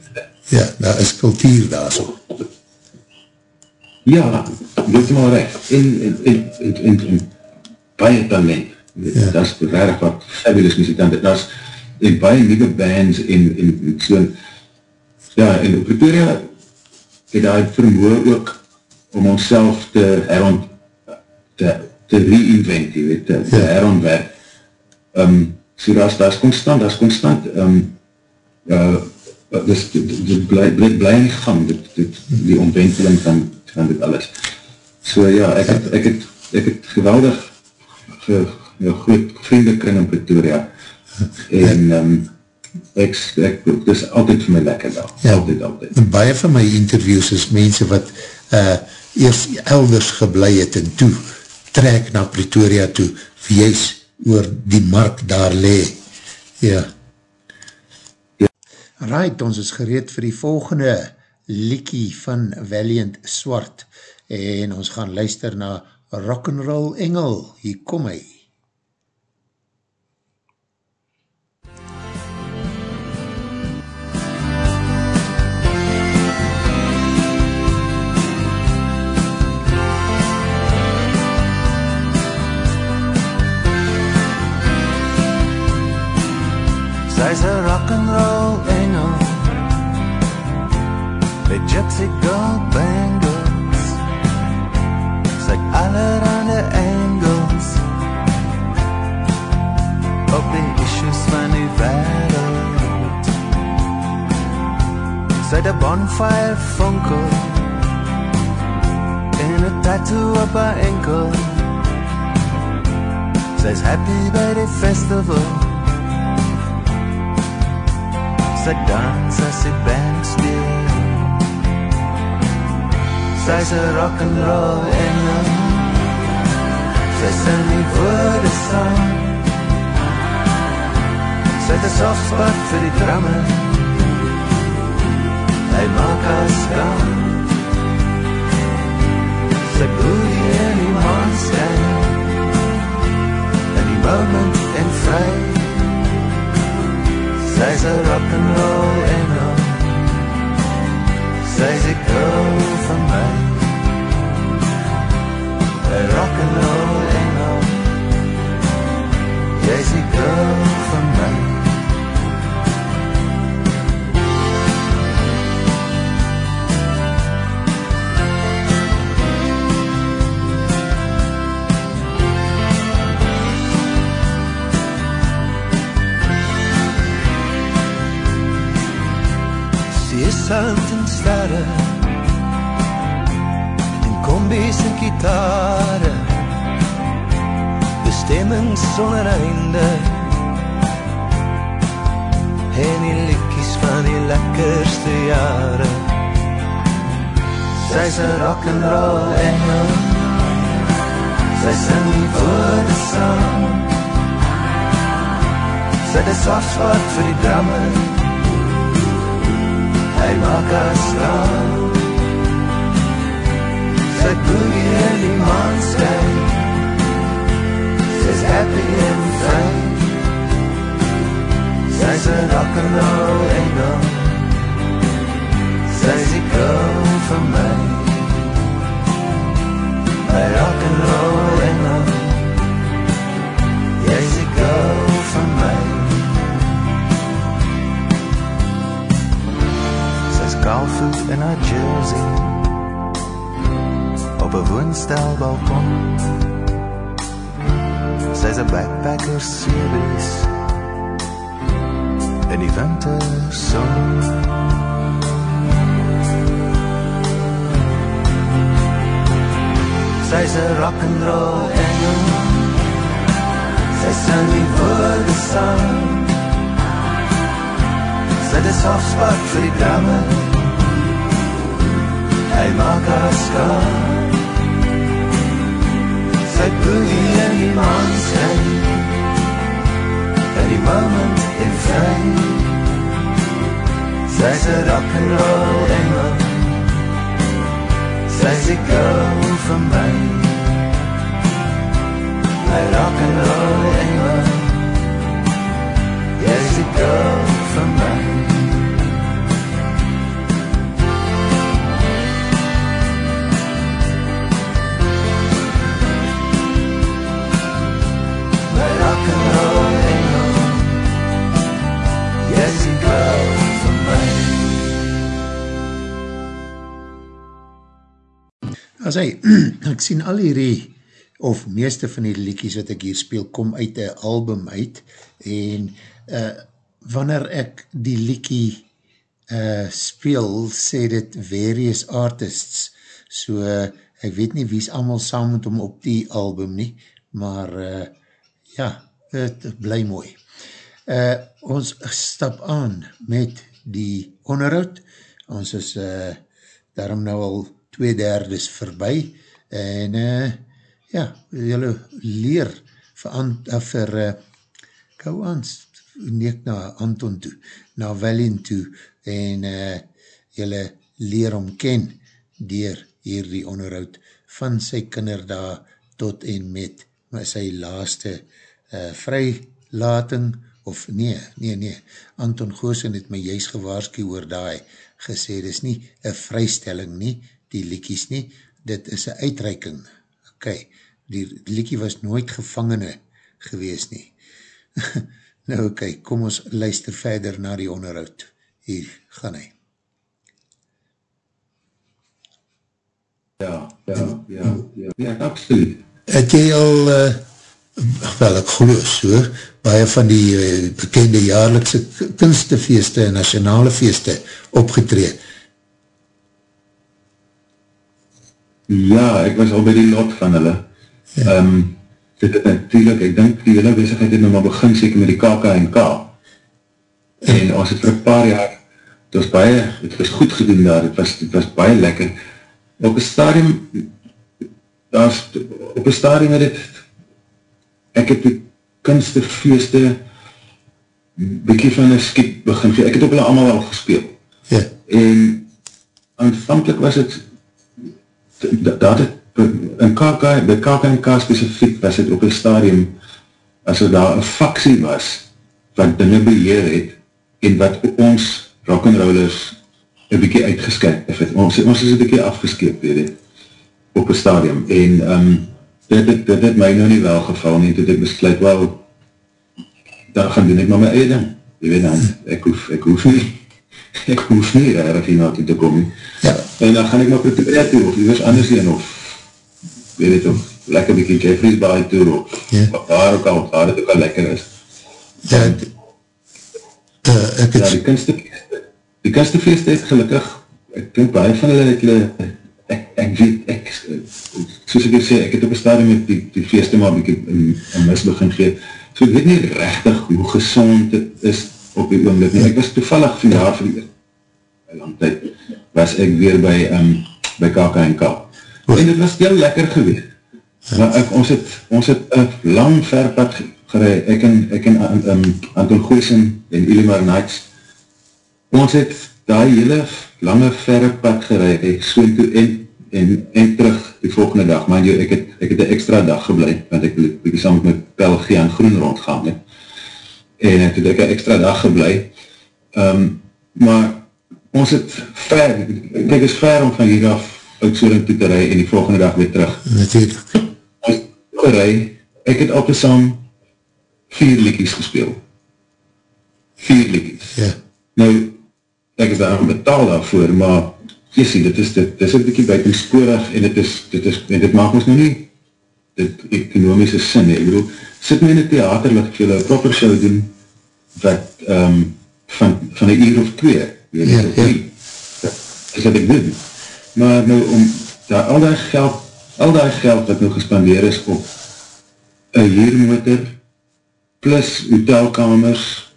Ja, daar is kultuur daar so. Ja, dit is maar recht. En, en, en, en, en, en baie talent ja. dat is rarig wat fabulous muzikant, dat is en baie nieuwe bands en, en, en so, ja, en Pretoria het daar vermoe ook om ons te heront te, te re-invent, jy weet, te, te ja. herontwerk. Um, so dat is, dat is constant, dat is constant, um, uh, dus dit bly, bly in gang, dit, dit, die ontwenteling van, van dit alles. So ja, ek het, ek het, ek het geweldig ge, een groot vriendekring in Pretoria en um, ek, ek, dit is altyd vir my lekker daar, ja, altyd, altyd. En baie van my interviews is mense wat uh, eerst elders geblei het en toe trek na Pretoria toe, wees oor die mark daar le. Ja. ja. Right, ons is gereed vir die volgende liekie van Valiant Swart en ons gaan luister na Rock'n'Roll Engel, hier kom hy. Sy's 'n rock and roll engel. Met gypsy gold bangles. Sy allerhande angles. Op die issues van die wêreld. Sy 'n bonfire funkel. In a tattoo op haar enkel. Sy's happy by the festival sy dans as sy band speel. Sy's a rock and roll engel. Sy sing die woorde saam. Sy het a soft spot vir die drummer. Hy maak haar skam Sy boogie in die maanskijn In die moment en vry Sy's a rock and roll engel Sy's a girl van my A rock and roll engel Jy's a girl sand en sterre. En kombies en gitare. Bestemming sonder einde. En die liedjes van die lekkerste jare. Sy is een rock'n'roll engel. Sy sing die woorde saam sy het een soft spot vir die drummer hij maak haar straal. Sy boogie in die maan skyn, sy's happy en vrij. Sy's een rock'n'roll engel, sy's die girl vir my. Een rock'n'roll engel, jy's die girl kaalvoet in haar jersey op 'n woonstel balkon. Sy's 'n backpacker series in die winter son. Sy's 'n rock and roll engel. Sy sing die woorde sang. Sy het 'n soft spot vir die drummer. Hy maak haar skaam sy boogie in die maanskyn En die moment in vry Sy's a rock'n'roll engel Sy's die girl van my My rock'n'roll engel Jy's die girl van my as hy, ek sien al hierdie, of meeste van die liekies wat ek hier speel, kom uit een album uit, en uh, wanneer ek die liekie uh, speel, sê dit various artists, so uh, ek weet nie wie is allemaal saam met hom op die album nie, maar uh, ja, het bly mooi. Uh, ons stap aan met die onderhoud, ons is uh, daarom nou al twee derdes verby en uh, ja, jylle leer vir, uh, vir uh, kou ans, neek na Anton toe, na Wellin toe en uh, jylle leer om ken dier hier die onderhoud van sy kinderda tot en met sy laaste uh, vrylating of nee, nee, nee, Anton Goosen het my juist gewaarski oor daai gesê, dit is nie een vrystelling nie, die liekies nie, dit is een uitreiking. Ok, die liekie was nooit gevangene gewees nie. nou ok, kom ons luister verder na die onderhoud. Hier gaan hy. Ja, ja, ja, ja, ja, absoluut. Het jy al, uh, wel ek geloof so, baie van die uh, bekende jaarlikse kunstefeeste en nationale feeste opgetreed, Ja, ek was al by die lot van hulle. Ja. Um, dit het natuurlijk, ek denk die hele bezigheid het nou maar begin seker met die KK en K. En ons het vir paar jaar, het was baie, het was goed gedoen daar, het was, het was baie lekker. Op een stadium, daar op een stadium het het, ek het die kunstefeeste bykie van een skiet begin, ek het op hulle allemaal al gespeel. Ja. En aanvankelijk was het dat het in KK, by KKNK specifiek was het op een stadium as er daar een faksie was wat dinge beheer het en wat ons rock'n'rollers een bykie uitgeskip het. Ons, ons is een bykie afgeskip weet op een stadium. En um, dit, dit, dit het my nou nie wel geval nie, dit het besluit wel dan gaan doen ek maar my eie ding. Jy weet dan, ek hoef, ek hoef nie ek hoef nie erg hier na toe te kom nie. Ja. En dan gaan ek maar Pretoria toe, of iets anders hier of, weet het of, lekker bykie Jeffries Bay toe, of ja. waar ook al, waar het ook al lekker is. Ja, uh, ek het... Ja, die kunstefeest, die kunstefeest het gelukkig, ek denk baie van hulle, het, ek, ek weet, ek, soos ek sê, ek het op een stadium met die, die feeste maar bykie in, in mis begin geef, so ek weet nie rechtig hoe gezond het is op die oomlik nie. Ek was toevallig van jaar vir die lang tyd, was ek weer by, um, by KKNK. En dit was heel lekker geweest. Maar ek, ons het, ons het een lang verpad gerei, ek en, ek en um, Anton Goosen en Ilimar Knights, ons het die hele lange verpad gerei, so toe en, en, en terug die volgende dag, maar ek het, ek het een extra dag geblei, want ek het saam met Pelgie en Groen rondgaan, he en het het ek een extra dag geblei. Um, maar ons het ver, ek denk is ver om van hier af uit Soerin toe te rij en die volgende dag weer terug. Natuurlijk. Ons gerei, ek het op saam vier liedjes gespeel. Vier liedjes. Ja. Nou, ek is daar betaal daarvoor, maar jy sê, dit is, dit, dit is een bykie buitensporig en dit is, dit is, en dit maak ons nou nie dit economische sin, ek bedoel, sit my in die theater, wat ek vir julle een proper show doen, wat, um, van, van een uur of twee, weet ja, ja. is wat ek doen. Maar nou, om, daar, al die geld, al die geld wat nou gespandeer is op een huurmotor, plus hotelkamers,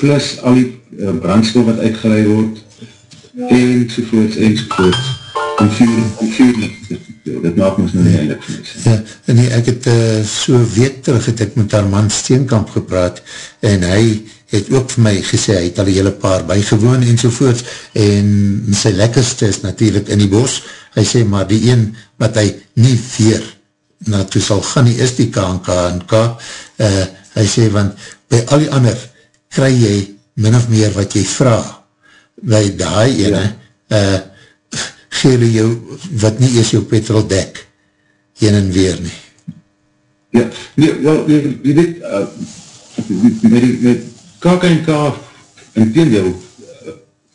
plus al die uh, brandstof wat uitgeleid word, en sovoorts, en sovoorts, om vier, om vier, dit maak ons nou nie eindelijk vir my. Ja, nee, ek het uh, so week terug het ek met haar man Steenkamp gepraat, en hy het ook vir my gesê, hy het al die hele paar bijgewoon en sovoorts, en sy lekkerste is natuurlijk in die bos, hy sê, maar die een wat hy nie veer, na toe sal gaan nie, is die KNK en K, uh, hy sê, want by al die ander, kry jy min of meer wat jy vraag, by die ene, ja. uh, gee hulle jou, wat nie is jou petrol dek, heen en weer nie. Ja, nee, wel, jy, jy weet, uh, met, die, met KKNK, in teendeel,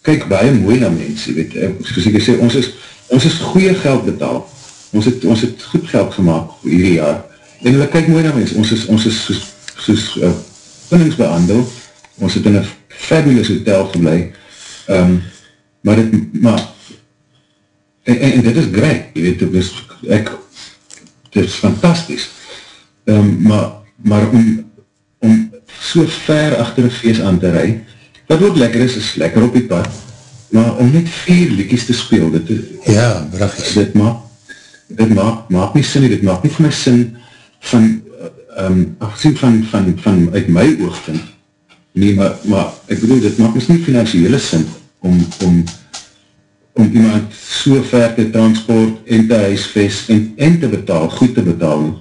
kyk baie mooi na mens, jy weet, soos ek sê, ons is, ons is goeie geld betaal, ons het, ons het goed geld gemaakt hierdie jaar, en hulle kyk mooi na mens, ons is, ons is soos, soos uh, vinningsbehandel, ons het in een fabulous hotel geblei, um, maar dit, maar, en, en, en dit is great, jy weet, dit is, ek, dit is fantastisch, um, maar, maar om so ver achter een feest aan te rij, wat ook lekker is, is lekker op die pad, maar om net vier liedjes te speel, dit ja, brachtig, dit maak, dit maak, maak nie sin, dit maak nie vir my sin, van, um, afgezien van, van, van, uit my oogpunt, nie, maar, maar ek bedoel, dit maak ons nie financiële sin, om, om, om iemand so ver te transport en te huisvest en, en te betaal, goed te betaal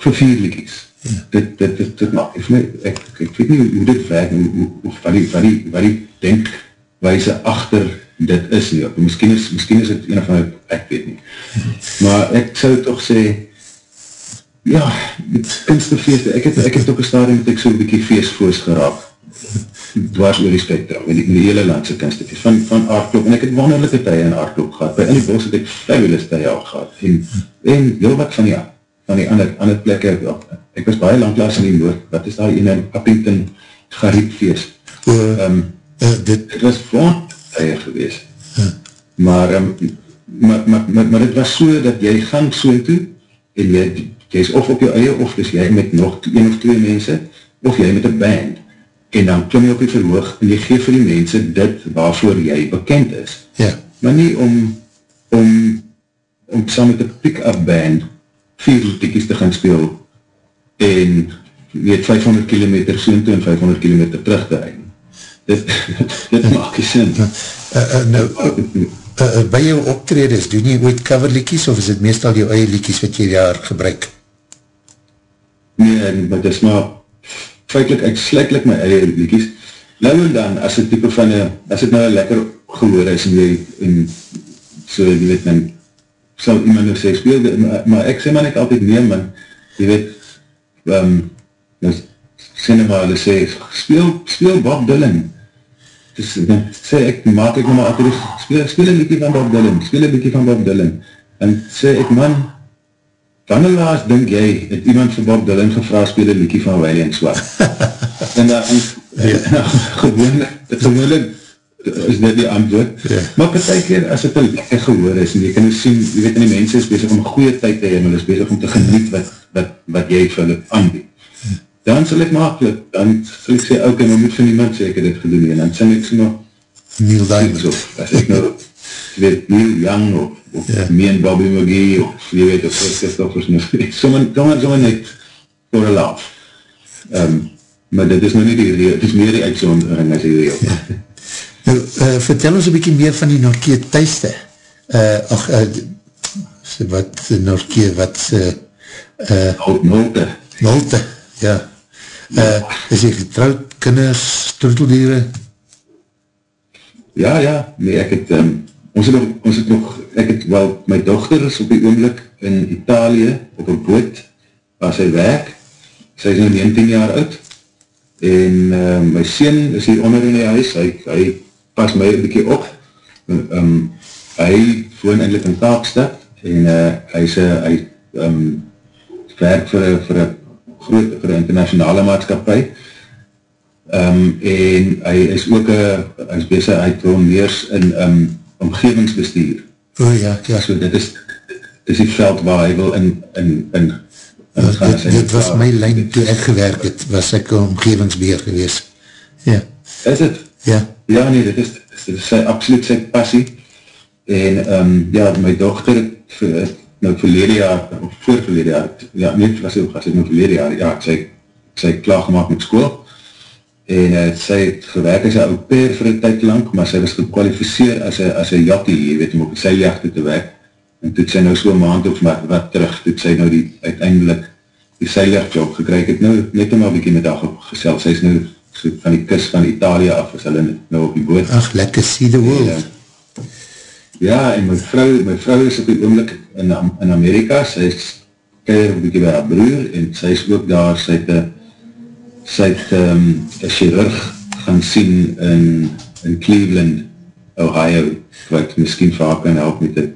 vir vier liedjes. Dit, dit, dit, dit maak, ek, ek, ek weet nie hoe dit werk, of wat die, wat die, wat die denkwijse achter dit is nie. Misschien is, misschien is het een of ander, ek weet nie. Maar ek sou toch sê, ja, kunstefeest, ek het, ek het ook een stadium dat ek so'n bykie feestvoos geraak dwars oor die spectrum, in die, in die hele landse kunstefie, van, van aardklop, en ek het wonderlijke tye in aardklop gehad, by in die bos het ek fabulous tye al gehad, en, en heel wat van die, van die ander, ander plekke, ek was baie lang laas in die noord, wat is daar in een Appington gariepfeest, um, uh, dit, dit was wond tye gewees, uh. maar, um, maar, maar, maar, maar het was so, dat jy gaan so toe, en jy, jy is of op jou eie, of is jy met nog een of twee mense, of jy met een band, en dan kom jy op die verhoog en jy geef vir die mense dit waarvoor jy bekend is. Ja. Maar nie om om om saam met die pick-up band vier liedjes te gaan speel en weet 500 km soon toe en 500 km terug te einde. Dit, dit, dit maak jy sin. Uh, uh, nou, uh, uh, by jou optredes, doen jy ooit cover liedjes of is het meestal jou eie liedjes wat jy daar gebruik? Nee, maar dit is maar feitlik uitsluitlik my eie liedjes. Nou en dan, as het type van een, as het nou een lekker gehoor is en jy, en so, jy weet, dan sal iemand nou sê, speel, maar, maar ek sê maar net altyd nee, man, jy weet, um, nou, sê nou maar, hulle sê, speel, speel Bob Dylan. Dus, dan sê ek, maak ek nou maar altyd, speel, speel een liedje van Bob Dylan, speel een liedje van Bob Dylan. En sê ek, man, Wanneer laas dink jy, het iemand vir Bob Dylan gevraag speel een liekie van Wiley en Swart? en dan, ja, gewoonlik, gewoonlik is dit die antwoord. Ja. Maar ty keer, as het lekker gehoor is, en jy kan sien, jy weet, en die mense is bezig om goeie tyd te heen, en is bezig om te geniet wat, wat, wat jy vir hulle aanbied. Dan sal ek makkelijk, dan sal ek sê, ok, nou moet vir niemand sê ek dit gedoen, en dan sal ek sê nog, Neil Diamond. As ek nou, jy weet, Neil Young, of of ja. me en Bobby McGee, of jy weet, of Christoffers, sommer, sommer, sommer net voor een laaf. Um, maar dit is nou nie die reel, het is meer die uitzondering as die reel. Ja. Nou, uh, vertel ons een bykie meer van die Norkee thuiste. Uh, ach, uh, wat Norkee, wat... Uh, uh, Nolte. Nolte, ja. Uh, is jy getrouwd, kinders, turteldieren? Ja, ja, nee, ek het, um, ons het nog, ons het nog, ek het wel, my dochter is op die oomlik in Italië, op een boot, waar sy werk, sy is nou 19 jaar oud, en uh, my sien is hier onder in die huis, hy, hy pas my een bykie op, um, hy woon eindelijk in Taakstad, en uh, hy is, uh, hy um, werk vir, vir, groot vir die internationale maatskapie, um, en hy is ook, a, hy is bezig, hy wil meers in um, omgevingsbestuur. O oh, ja, ja. So dit is, dit is die veld waar hy wil in, in, in, in dit, dit, dit was my lijn toe ek gewerk het, was ek omgevingsbeheer gewees. Ja. Is het? Ja. Ja, nee, dit is, dit is sy, absoluut sy passie, en um, ja, my dochter het nou verlede jaar, of voor verlede jaar, ja, nie, was het, was het nou verlede jaar, ja, sy, sy klaargemaak met school, en uh, sy het gewerk as een au pair vir een tyd lang, maar sy was gekwalificeer as een, jattie, jy weet, om op die seiljachte te werk, en toet sy nou so maand of maar wat terug, toet sy nou die, uiteindelik die seiljachtjob gekryk, het nou net om al bykie met dag opgesel, sy is nou so van die kus van Italië af, is hulle nou op die boot. Ach, lekker see the world. En, uh, Ja, en my vrou, my vrou is op die oomlik in, in Amerika, sy is keir een bykie by haar broer, en sy is ook daar, sy het, sy het um, een chirurg gaan sien in, in Cleveland, Ohio, wat miskien vir haar kan help met die,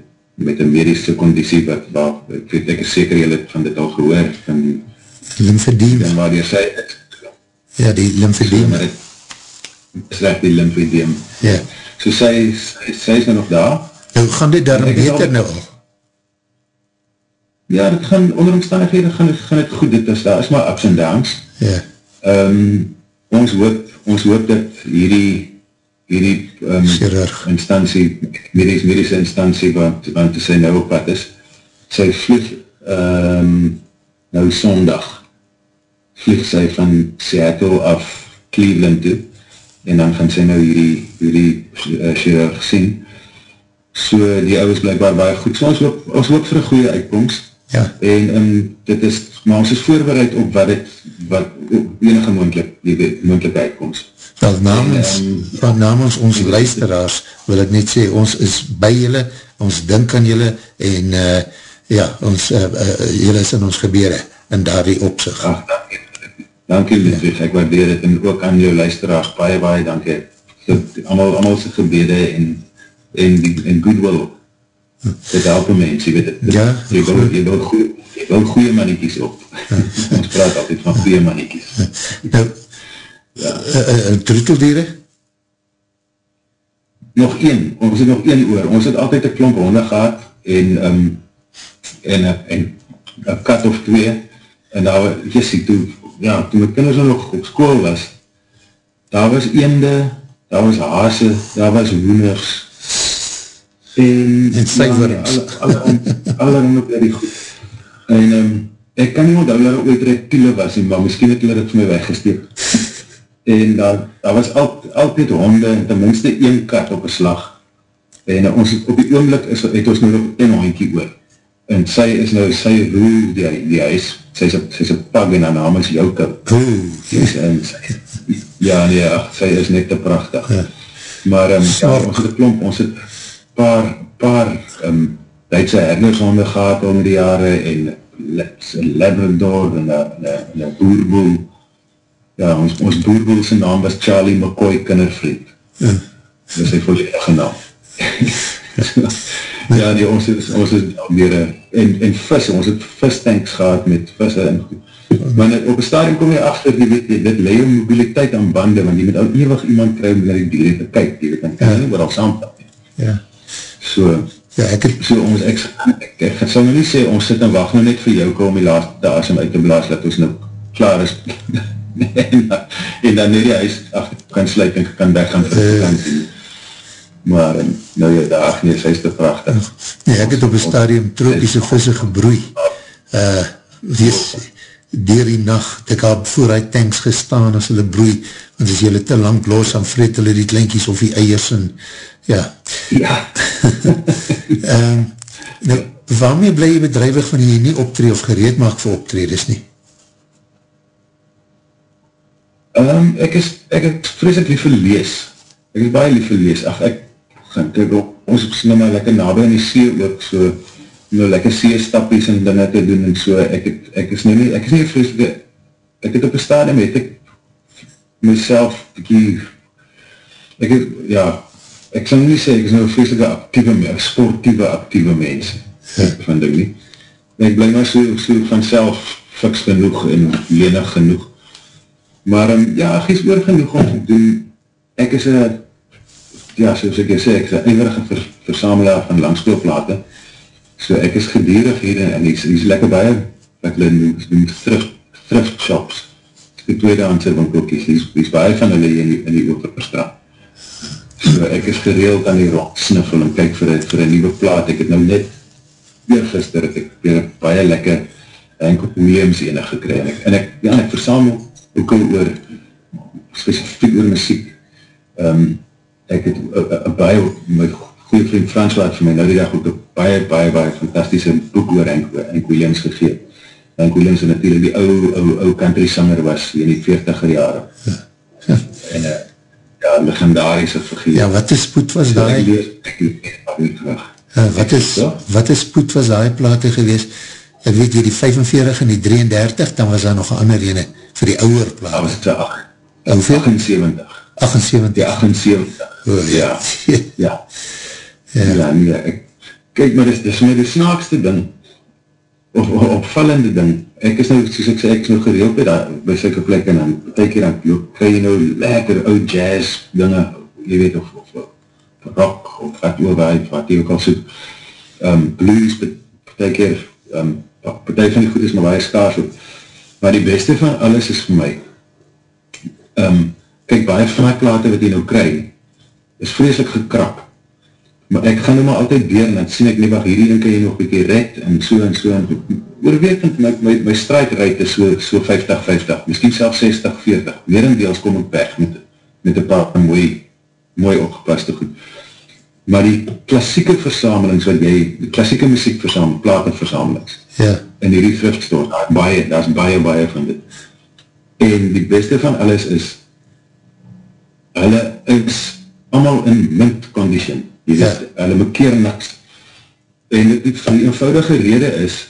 met die medische conditie, wat, wat, ek weet, ek is seker jy het van dit al gehoor, van lymphedeme. En waar die sy het. Ja, die lymphedeme. So, is recht die lymphedeme. Ja. So sy, sy, is nou nog daar, Nou gaan dit daarom beter nou al? Ja, dit gaan, onder omstandigheden gaan, gaan het goed, dit is, daar is maar ups en downs. Ja. Um, ons hoop, ons hoop dat hierdie, hierdie um, instantie, medische, medische instantie, want, want sy nou op wat is, sy vlieg um, nou sondag, vlieg sy van Seattle af Cleveland toe, en dan gaan sy nou hierdie, hierdie uh, chirurg sien, so die ouwens blijkbaar baie goed, so ons hoop, ons hoop vir een goeie uitkomst, ja. en um, dit is, maar ons is voorbereid op wat het, wat enige moendlik, die moendlik uitkomst. Wel, namens, en, um, van namens ons ja, luisteraars, wil ek net sê, ons is by julle, ons dink aan julle, en uh, ja, ons, uh, uh, julle is in ons gebede, in daar die opzicht. Ach, dankie, dankie Ludwig, ek waardeer het, en ook aan jou luisteraars, baie, baie dankie, allemaal, allemaal sy gebede, en en, en goodwill. Dit help een mens, jy weet het. Ja, jy wil, jy wil, goeie, jy wil goeie mannetjies op. Ons praat altijd van goeie mannetjies. Nou, ja. uh, uh, troeteldiere? Nog een, ons het nog een oor. Ons het altijd een klomp honde gehad en um, en een kat of twee en daar, jessie, toe, ja, toe my kinders nog op school was, daar was eende, daar was haase, daar was hoeners, en, en syverings. Ja, alle, alle, alle ringe by die goed. En um, ek kan nie onthou dat er ooit reptiele was, maar miskien het hulle dit vir my weggesteek. En daar, daar was al, altyd honde, en tenminste een kat op een slag. En ons, op die oomlik is, het ons nou nog een hondkie oor. En sy is nou, sy roer die, die huis, sy is, sy is een pag en haar naam is Jouke. En sy, ja, nee, ach, sy is net te prachtig. Ja. Maar um, ja, ons het klomp, ons het, paar, paar um, Duitse herdershonde gehad om die jare en Labrador en een boerboel. Ja, ons, ons boerboel sy naam was Charlie McCoy kindervriend. Ja. Dat is sy volledige naam. ja, nee, ons is, ons is meer, en, en vis, ons het vistanks gehad met visse en Maar net, op een stadium kom jy achter, die weet, dit leie mobiliteit aan bande, want jy moet al ewig iemand kry om naar die dieren te kyk, die weet, en kan nie oor al saampak. Ja. So, ja, ek het, so ons, ek, ek, ek, ek sal nou nie sê, ons sit en wacht nou net vir jou kom die laatste daas om uit te blaas, dat ons nou klaar is, en, en dan net die huis ach, kan sluit en kan weg gaan vir die vakantie. Maar, nou jy dag, nee, sy is te prachtig. Nee, ek het op een stadium tropiese visse gebroei. Uh, wees, dier die nacht, ek al voor hy tanks gestaan as hulle broei, want as jylle te lang los, dan vreet hulle die klinkies of die eiers en, ja. Ja. um, nou, waarmee bly jy bedrijwig van jy nie optree of gereed maak vir optredes nie? Um, ek is, ek het vreselik lief vir lees. Ek is baie lief vir lees. Ach, ek, ek, ek ons is nou maar lekker nabij in die see ook, so, nou lekker see stappies en dinge te doen en so, ek, het, ek is nou nie, ek is nie vreselik, ek het op een stadium het ek myself, ek, ek het, ja, ek sal nie sê, ek is nou een vreselike actieve, sportieve actieve mens, ja. vind ek nie. En ek bly maar so, so vanself fiks genoeg en lenig genoeg. Maar um, ja, ek is oor genoeg om te doen. Ek is een, ja, soos ek sê, ek is een eiwerige vers, versamelaar van langspeelplate. So ek is gedierig hier en die is, die is lekker baie, wat hulle noem, thrift, thrift shops. Die tweedehandse winkelkies, die, die is baie van hulle in die, in die overstraat. So ek is gereeld aan die rock sniffel en kyk vir, vir een nieuwe plaat. Ek het nou net weer gister, ek weer baie lekker enkel museums enig gekry en ek, en ek, ja, ek versamel ook al oor specifiek oor muziek um, ek het een baie my goeie vriend Frans laat vir my nou die dag ook baie, baie, baie fantastische boek oor Henk Williams gegeet Henk Williams en natuurlijk die ou, ou, ou country sanger was in die 40er jare ja. En uh, ja, legendarische vergeet ja, wat is spoed was ek lees, ek lees, uh, wat is, ja? wat is spoed was daar plate geweest ek weet hier die 45 en die 33, dan was daar nog een ander ene vir die ouwer plaat. Dat was het 78. 78. Ja, 78. Oh, ja. Ja. ja. Ja, ja nee, ek, kijk maar, dit is my die snaakste ding, of, of opvallende ding, ek is nou, soos ek sê, ek is nou gereeld by, daar, by syke plek, en dan, tyk hier dan, kry jy nou lekker oud jazz dinge, jy weet, of, of, of rock, of wat jy ook, wat jy ook al soek, um, blues, tyk hier, um, partij van die goed is maar baie skaars ook. Maar die beste van alles is vir my, um, kyk, baie van my plate wat jy nou kry, is vreselik gekrap. Maar ek gaan nou maar altyd weer, en dan sien ek nie, wacht, hierdie kan jy nog bykie red, en so en so, en oorwekend, my, my, my strijdrijd is so, so 50-50, miskien self 60-40, weer in deels kom ek weg met, met een paar mooi, mooi opgepaste goed maar die klassieke versamelings wat jy, die klassieke muziekversamelings, platenversamelings, ja. in die thrift store, daar is baie, daar is baie, baie van dit. En die beste van alles is, hulle is allemaal in mint condition, jy weet, ja. hulle bekeer niks. En die, die eenvoudige rede is,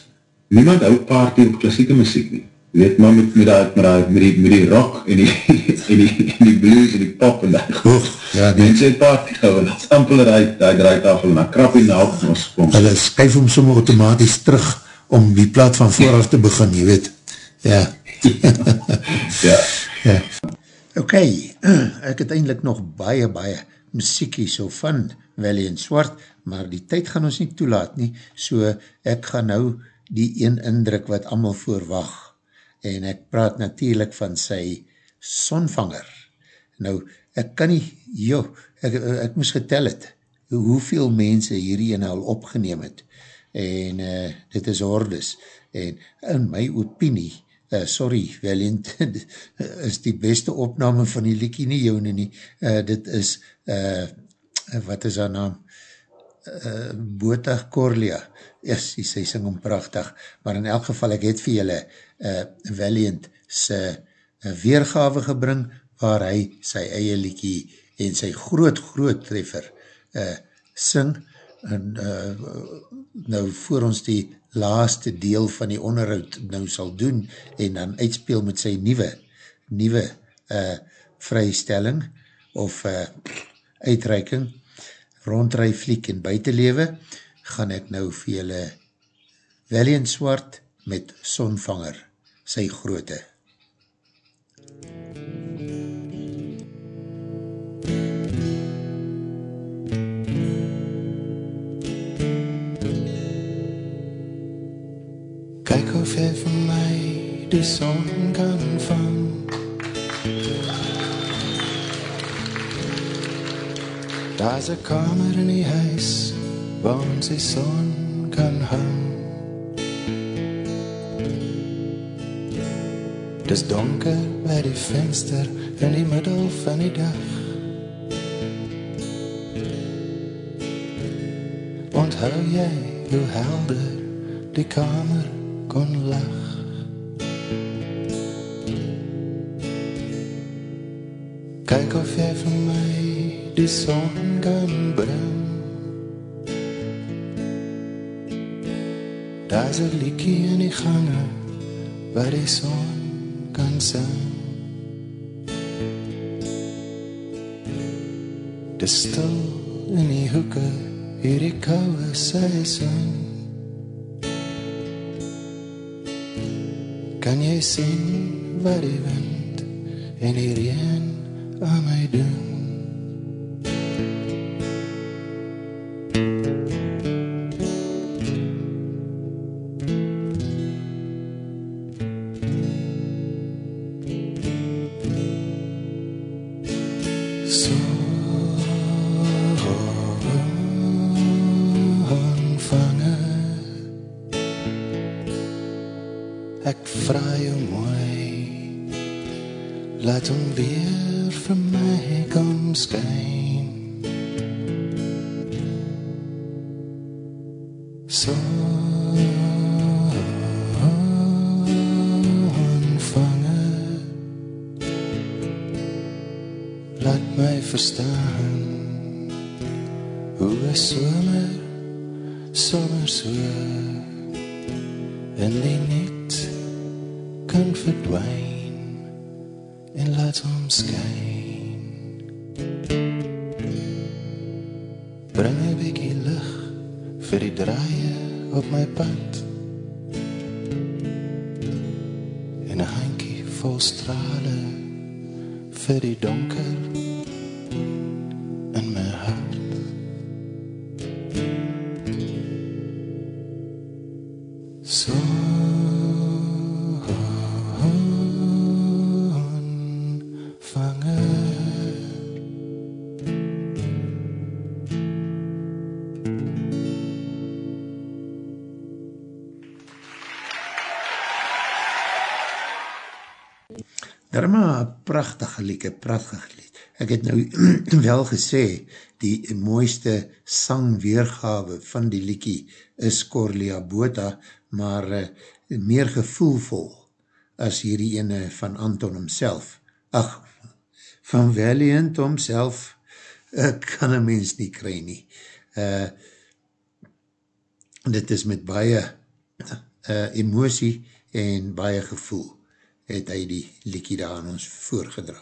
niemand hou party op klassieke muziek nie weet, maar met, met, die, met, die, met, die, met die rock en die, en die, en die blues en die pop en die goed, ja, die mense het party gehou en dat stampel er uit die draaitafel en dan krap die naald van ons kom. Hulle skuif hom somme automatisch terug om die plaat van vooraf te begin, jy weet. Ja. ja. ja. Ok, ek het eindelijk nog baie, baie muziekie so van Valiant Swart, maar die tyd gaan ons nie toelaat nie, so ek gaan nou die een indruk wat allemaal voorwacht en ek praat natuurlijk van sy sonvanger. Nou, ek kan nie, joh, ek, ek moes getel het, hoeveel mense hierdie al opgeneem het, en uh, dit is hordes, en in my opinie, uh, sorry, Valiant, is die beste opname van die liekie nie jou nie, uh, dit is, uh, wat is haar naam, uh, Bota Corlia, yes, sy sing om prachtig, maar in elk geval, ek het vir julle uh, Valiant sy weergave gebring, waar hy sy eie liekie en sy groot, groot treffer uh, sing, en uh, nou voor ons die laaste deel van die onderhoud nou sal doen, en dan uitspeel met sy nieuwe, nieuwe uh, vrystelling, of uh, uitreiking, rondrui fliek en buitenlewe, gaan ek nou vir julle Valiant Swart met Sonvanger, sy groote. Son kan vang Daar's 'n kamer in die huis waar ons die son kan hang. Dis donker by die venster in die middel van die dag. Onthou jy hoe helder die kamer kon lag? Vir my die son kan bring. Daar's 'n liedjie in die gange waar die son kan sing. Dis stil in die hoeke hierdie koue seisoen. Kan jy sien wat die wind en die reen aan my doen? Prachtige lieke, prachtige lied. Ek het nou wel gesê, die mooiste sangweergawe van die liekie is Corlia Bota, maar uh, meer gevoelvol as hierdie ene van Anton homself. Ach, van Valiant homself uh, kan een mens nie kry nie. Uh, dit is met baie uh, emosie en baie gevoel het hy die liekie daar aan ons voorgedra.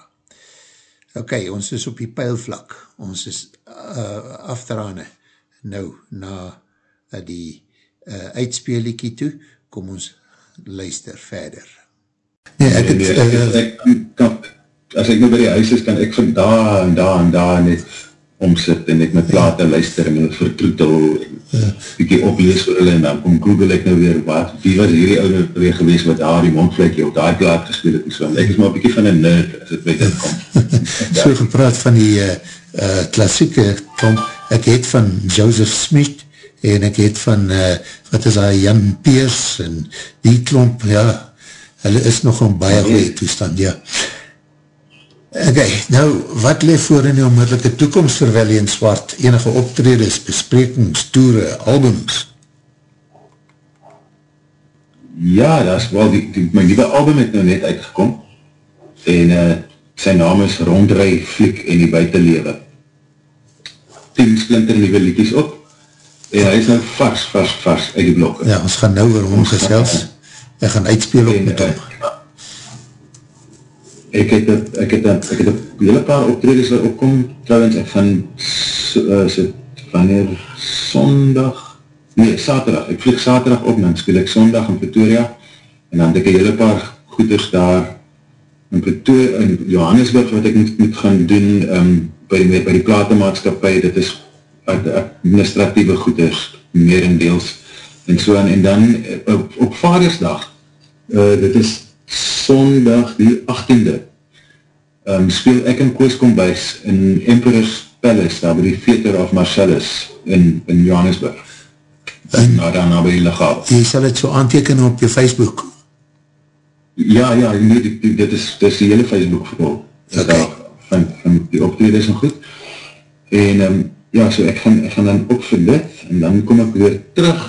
Ok, ons is op die pijlvlak, ons is uh, afterane nou na uh, die uh, uitspeelliekie toe, kom ons luister verder. Nee, ek het, nee, nee, ek, ek, ek, kan, as ek nou by die huis is, kan ek van daar en daar en daar net omsit en ek met plate luister en vertroetel en ja. bykie oplees vir hulle en dan kom Google ek nou weer wat, wie was hierdie oude weer gewees wat daar die mondvlekje op die plaat gespeel het en so, en ek is maar bykie van een nerd as het by dit kom. so gepraat van die uh, uh, klassieke kom, ek het van Joseph Smith en ek het van uh, wat is hy, Jan Peers en die klomp, ja hulle is nog een baie goeie toestand, ja. Ok, nou, wat leef voor in die onmiddellike toekomst vir Welly en Swart? Enige optredes, besprekings, toere, albums? Ja, dat is wel, die, die, my nieuwe album het nou net uitgekom en uh, sy naam is Rondrij, Fliek en die Buitenlewe. Tien splinter nieuwe liedjes op en hy is nou vars, vars, vars uit die blokke. Ja, ons gaan nou weer omgesels en gaan uitspeel op en, met hom. Uh, ek het het, ek het het, ek het een hele paar optreders wat opkom, trouwens, ek van uh, so, wanneer? Sondag, nee, saterdag, ek vlieg saterdag op, dan speel ek sondag in Pretoria, en dan het ek een hele paar goeders daar in Pretoria, in Johannesburg, wat ek moet, moet gaan doen, um, by, die, by die platemaatskapie, dit is administratieve goeders, meer in deels, en so, en, en dan op, op vadersdag, uh, dit is sondag die 18de um, ehm, speel ek in Koos Kombuis in Emperor's Palace, daar by die Theater of Marcellus in, in Johannesburg. En nou daarna by die lichaal. Jy sal het so aanteken op je Facebook? Ja, ja, nee, dit, dit, is, dit is die hele Facebook vooral. Okay. Van, van die optreders en goed. En um, ja, so ek gaan, ek gaan dan op vir dit en dan kom ek weer terug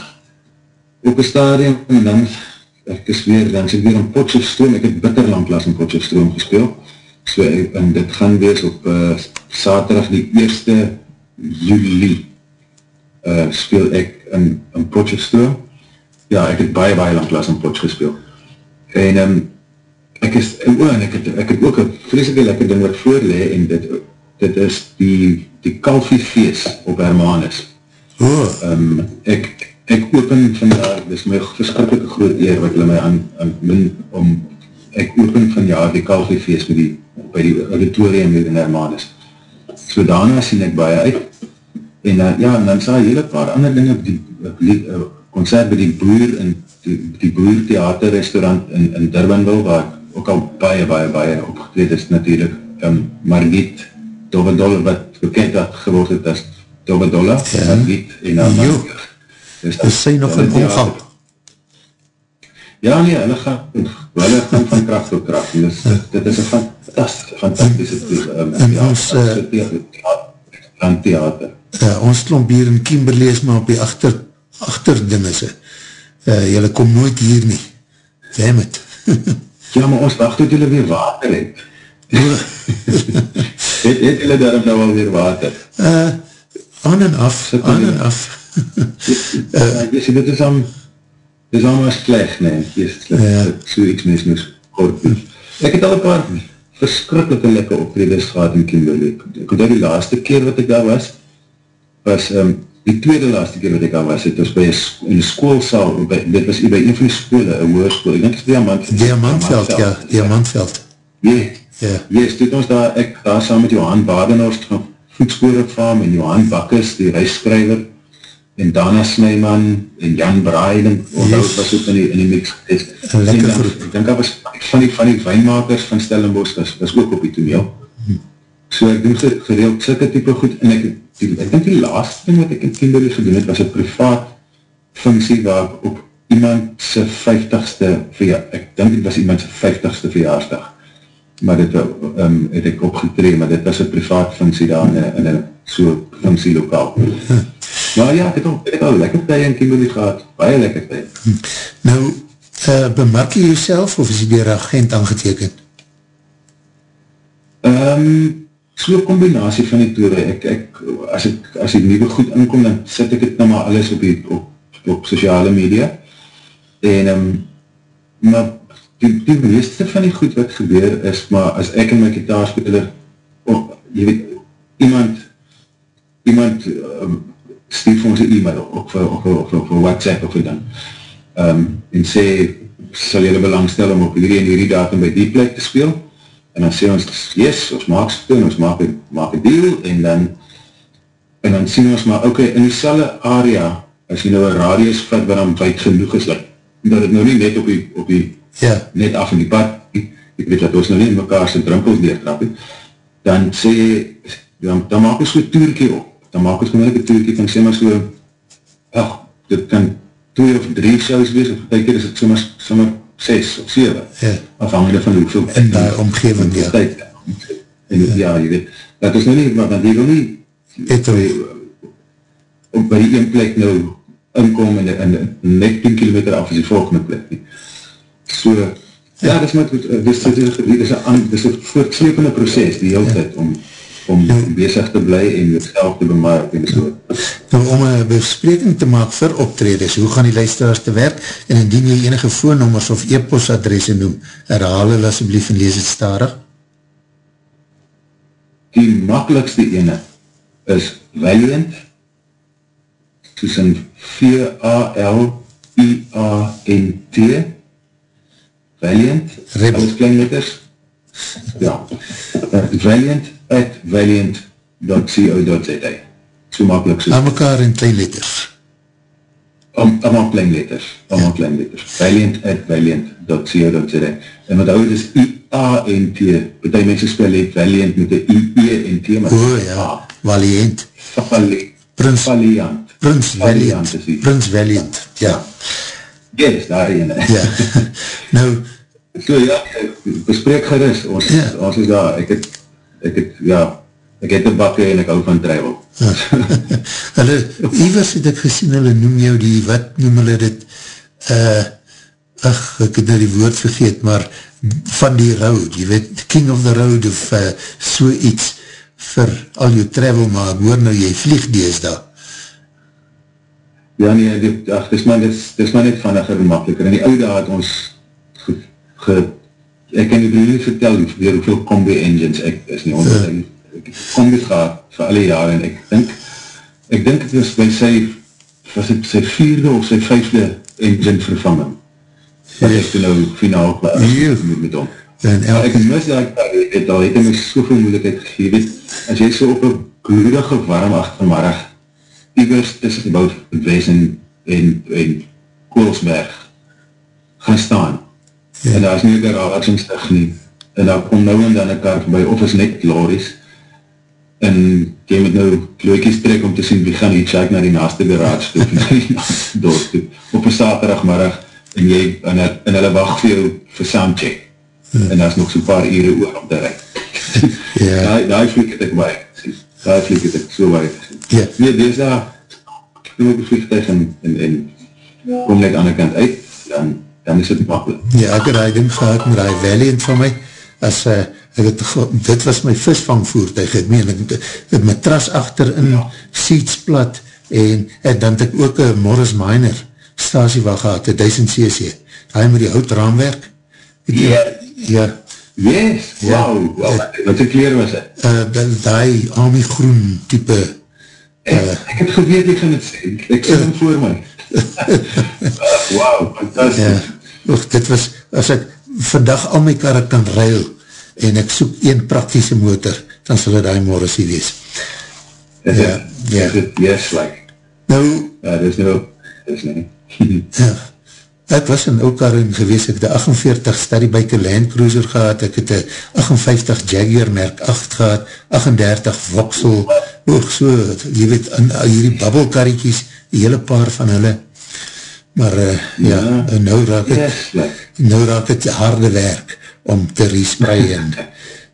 op een stadium en dan ek is weer, dan is ek weer in Potjefstroom, ek het bitterland las in Potjefstroom gespeel, so, en dit gaan wees op uh, saterdag die 1 juli uh, speel ek in, in Potjefstroom, ja, ek het baie, baie lang las in Potje gespeel, en um, ek is, en, oh, en ek, het, ek het ook een vreselike lekker ding wat voorlee, en dit, dit is die, die kalfiefeest op Hermanus, oh. um, ek, ek open vandaag, dit is my verskrikkelijke groot eer wat hulle my aan, aan min om, ek open vandaag die kalfiefeest by die, by die auditorium hier in Hermanus. So daarna sien ek baie uit, en uh, ja, en dan sal hele paar ander dinge, die, die uh, concert by die boer, in die, die boer theater restaurant in, in Durbanville, waar ook al baie, baie, baie opgetreed is natuurlijk, um, Margit Dovedolle, wat bekend had geword het as Dovedolle, ja. Margit, en dan Is sy nog in omgang? Ja, nee, hulle gaan, hulle gaan van kracht tot kracht. Dus, ja. Dit is een fantastische, fantastische um, en ja, ons, uh, van theater. Ja, ons klomp hier in Kimberley is maar op die achter, achter dinge. Uh, julle kom nooit hier nie. Damn it. ja, maar ons wacht tot julle weer water het. het, het julle daarom nou al weer water? Uh, aan en af, aan en af uh, jy sê, dit is aan dit is allemaal slecht, nee, is slecht, ja. so iets mens moes kort doen. Ek het al een paar verskrikkelijke lekker optreders gehad in Kimberley. Ek het die laatste keer wat ek daar was, was um, die tweede laatste keer wat ek daar was, het was by die schoolsaal, by, dit was by een van die skole, een hoerskool, ek denk het is Diamantveld. Diamantveld, ja, Diamantveld. Ja, ja. Yes, dit ons daar, ek daar saam met Johan Badenhorst van Voetspore Farm en Johan Bakkes, die reisskrijver, en Dana Snijman en Jan Braaien yes. was ook in die, in die mix en, groep. Ek denk dat was van die, van die wijnmakers van Stellenbosch was, was ook op die toneel. Hm. So ek doen gedeeld sikke type goed en ek, die, ek denk die laatste ding wat ek in Kimberley gedoen het was een privaat funksie waar op iemand sy 50ste verjaardag, ek denk dit was iemand sy 50ste verjaarsdag maar dit um, het ek opgetree, maar dit was een privaat funksie daar in, in een so funksie lokaal. Hm. Maar ja, ek het al, ek het al lekker tyd in Kimberley gehad, baie lekker tyd. Nou, uh, bemerk jy jyself of is jy dier agent aangetekend? Um, So'n combinatie van die toere, ek, ek, as ek, as ek nieuwe goed inkom, dan sit ek het nou maar alles op die, op, op sociale media, en, um, maar, die, die meeste van die goed wat gebeur is, maar as ek en my kitaarspeler, of, jy weet, iemand, iemand, um, stuur vir ons een e-mail of vir, of, of, of, of WhatsApp of dan. Um, en sê sal jylle belangstel om op hierdie en hierdie datum by die plek te speel? En dan sê ons, yes, ons maak speel ons maak een, maak een deal en dan en dan sien ons maar ok, in die selle area as jy nou een radius vat wat dan wijd genoeg is dat het nou nie net op die, op die ja. net af in die pad ek weet dat ons nou nie mekaar sy drumpels neertrap dan sê dan, dan maak ons so toerkie op dan maak ons gemiddelde toerkie van sê maar so, ach, dit kan 2 of 3 shows wees, of die keer is het sommer, sommer 6 of 7, ja. afhangende van hoeveel in die omgeving, ja. Tijd, en, ja. ja, jy weet, dat is nou nie, maar dan jy wil nie, het by, op by die een plek nou inkom en, en, en net 10 kilometer af is die volgende plek nie. So, ja, ja dit is maar, dit is, dit is, dit is een, dit is een voortslepende proces die hele ja. tijd om, om bezig te bly en jezelf te bemaak en so. Nou, om een bespreking te maak vir optreders, hoe gaan die luisteraars te werk en indien jy enige voornommers of e-postadresse noem, herhaal hulle asjeblief en lees het starig. Die makkelijkste ene is Valiant soos in V-A-L-I-A-N-T Valiant Rebel. Alles klein letters ja, uh, Valiant at valiant.co.za So makkelijk so. Aan mekaar in klein letters. Allemaal klein letters. Allemaal ja. klein letters. Valiant at valiant.co.za En wat hou, is I-A-N-T. Partij mense spel het Valiant met die I-E-N-T. O ja, Valiant. Prins Valiant. Prins Valiant. Prins Valiant, ja. Yes, daar ene. Ja. nou, So ja, bespreek gerust, ons, ja. ons is daar, ek het, ek het, ja, ek het een bakke en ek hou van travel. Ja. hulle, Ivers het ek gesien, hulle noem jou die, wat noem hulle dit, uh, ach, ek het nou die woord vergeet, maar van die road, jy weet, king of the road of uh, so iets vir al jou travel, maar hoor nou, jy vlieg die is daar. Ja nee, dit, ach, dis maar, dis, dis maar net van die gemakkelijker, in die oude had ons ge, ek kan nie nie vertel weer hoeveel combi engines ek is nie onder, ja. ek, ek combi gehad vir alle jare en ek dink, ek dink het is by sy was het sy vierde of sy vijfde engine vervanging. Wat ek toen nou finaal klaar moet met hom. En elke... Ek mis dat ek het al het my soveel moeilijkheid gegeven. As jy so op een bloedige warm achtermarrig Ivers tussen die bout Wes en, en, en Koolsberg gaan staan. Ja. En daar is nie een garagengstig nie. En daar kom nou en dan een kar by, of is net lories, en jy moet nou kloekies trek om te sien wie gaan check na die naaste garage toe, na die naaste dorp toe, op een zaterdagmiddag, en jy, en, en hulle wacht vir jou vir soundcheck, hmm. en daar is nog so'n paar ure oor om te rij. ja. Daai, daai vlieg het ek baie, daai vlieg het ek so baie, ja. nee, dis daar, kom op die vliegtuig en, en, en kom net aan die kant uit, dan, dan is het makkelijk. Ja, ek het die ding gehad met die Valiant van my, as uh, het, dit was my visvangvoertuig, ek meen, ek het my tras achter in ja. seats plat, en, en dan het ek ook een Morris Minor stasie wat gehad, een 1000 cc, hy met die hout raamwerk, ek, ja, ja, yes, ja, wow, wow, wat die kleer was het? Uh, die Army Groen type, ek, uh, ek het geweet ek gaan het sê, ek sê uh, hem voor my, wow, fantastisch, ja, och, dit was, as ek vandag al my karre kan ruil, en ek soek een praktische motor, dan sal het die Morrissey wees. Is ja, it, ja. Is it, yes, like. Nou, ja, dis nou, dis nie. ja, ek was in Okarun gewees, ek het die 48 Studybiker Land Cruiser gehad, ek het die 58 Jaguar Merk 8 gehad, 38 Vauxhall, oog so, jy weet, in, hierdie babbelkarretjies, die hele paar van hulle, maar uh, ja, ja, nou raak het, yes, like. nou raak het harde werk, om te respray en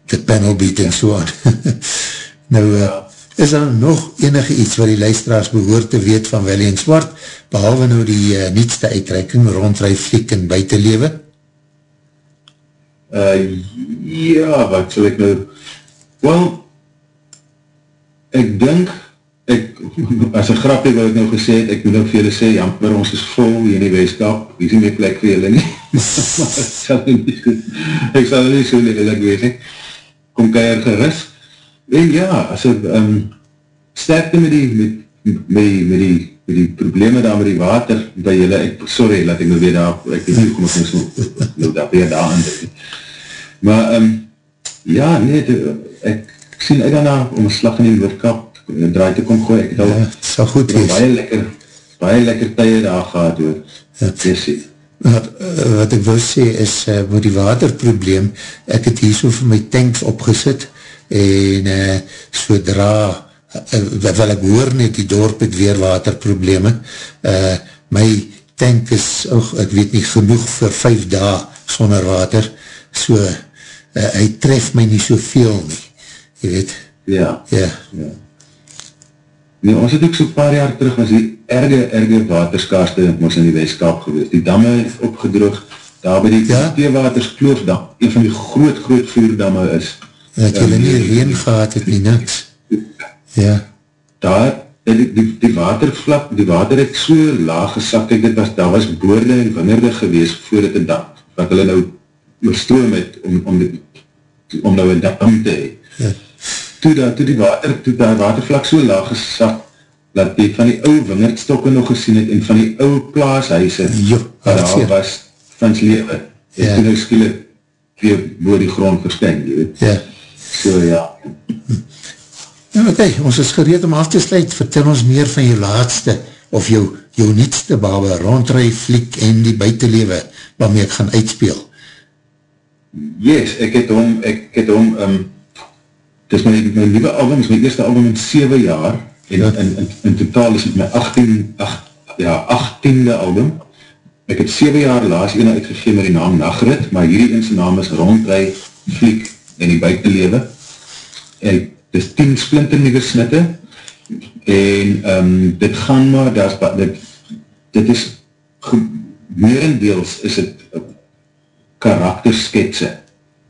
te panel beat en so aan. nou, uh, is daar nog enige iets wat die luisteraars behoor te weet van Welly en Swart, behalwe nou die uh, nietste uitrekking rondrij fliek en buitenlewe? Uh, ja, wat sal ek nou... Wel, ek dink ek, as een grapje wat ek nou gesê het, ek moet nou vir julle sê, jammer, ons is vol hier in die weeskap, hier is nie meer plek vir julle nie. maar ek sal nie so, ek sal nie so lelijk wees, he. kom keier geris. En ja, as ek um, sterkte met die, met, met die, met die, met die probleme daar met die water by julle, ek, sorry, laat ek nou weer daar, ek weet nie, kom ek nou nou daar weer daar aan. Maar, um, ja, nee, de, ek sien uit daarna om een slag in die woordkap een draai te kom gooi, ek het al ja, sal goed wees. baie lekker, baie lekker tye daar gehad hoor. Ja. Wat, wat ek wil sê is, uh, met die waterprobleem, ek het hier so vir my tanks opgesit, en uh, sodra, uh, wel ek hoor net, die dorp het weer waterprobleme, uh, my tank is, oh, ek weet nie, genoeg vir vijf dae sonder water, so, uh, hy tref my nie soveel nie, jy weet. Ja. Ja. ja. Nee, ons het ook so paar jaar terug was die erge, erge waterskaarste ons in die weeskap geweest. Die damme het opgedroog, daar by die ja? Theewaterskloof-dam, een van die groot, groot voerdamme is. Dat julle um, nie reen gehad het nie, niks. Ja. Daar, die, die, die watervlak, die water het so laag gesak, kijk, dit was, daar was boorde en wingerde geweest voor het een dam, wat hulle nou oorstroom het om, om, die, om nou een dam te hee. Ja toe, da, toe die water, toe die watervlak so laag gesak, dat die van die ouwe wingerdstokke nog gesien het, en van die ouwe plaashuise, jo, waar daar was, van sy leven, het ja. toen nou skielik weer boor die grond verskyn, jy weet. Ja. So, ja. Nou, oké, okay, ons is gereed om af te sluit, vertel ons meer van jou laatste, of jou, jou nietste babe, rondrui, fliek en die buitenlewe, waarmee ek gaan uitspeel. Yes, ek het om, ek het om, um, Dit is my, my nieuwe album, is my eerste album in 7 jaar, en in, in, in totaal is het my 18, 8, ja, 18e album. Ek het 7 jaar laas ene uitgegeen met die naam Nagrit, maar hierdie ene naam is Rondrij, Fliek en die Buitenlewe. En dit is 10 splinter nieuwe snitte, en um, dit gaan maar, dit, dit is, meerendeels is het karaktersketse,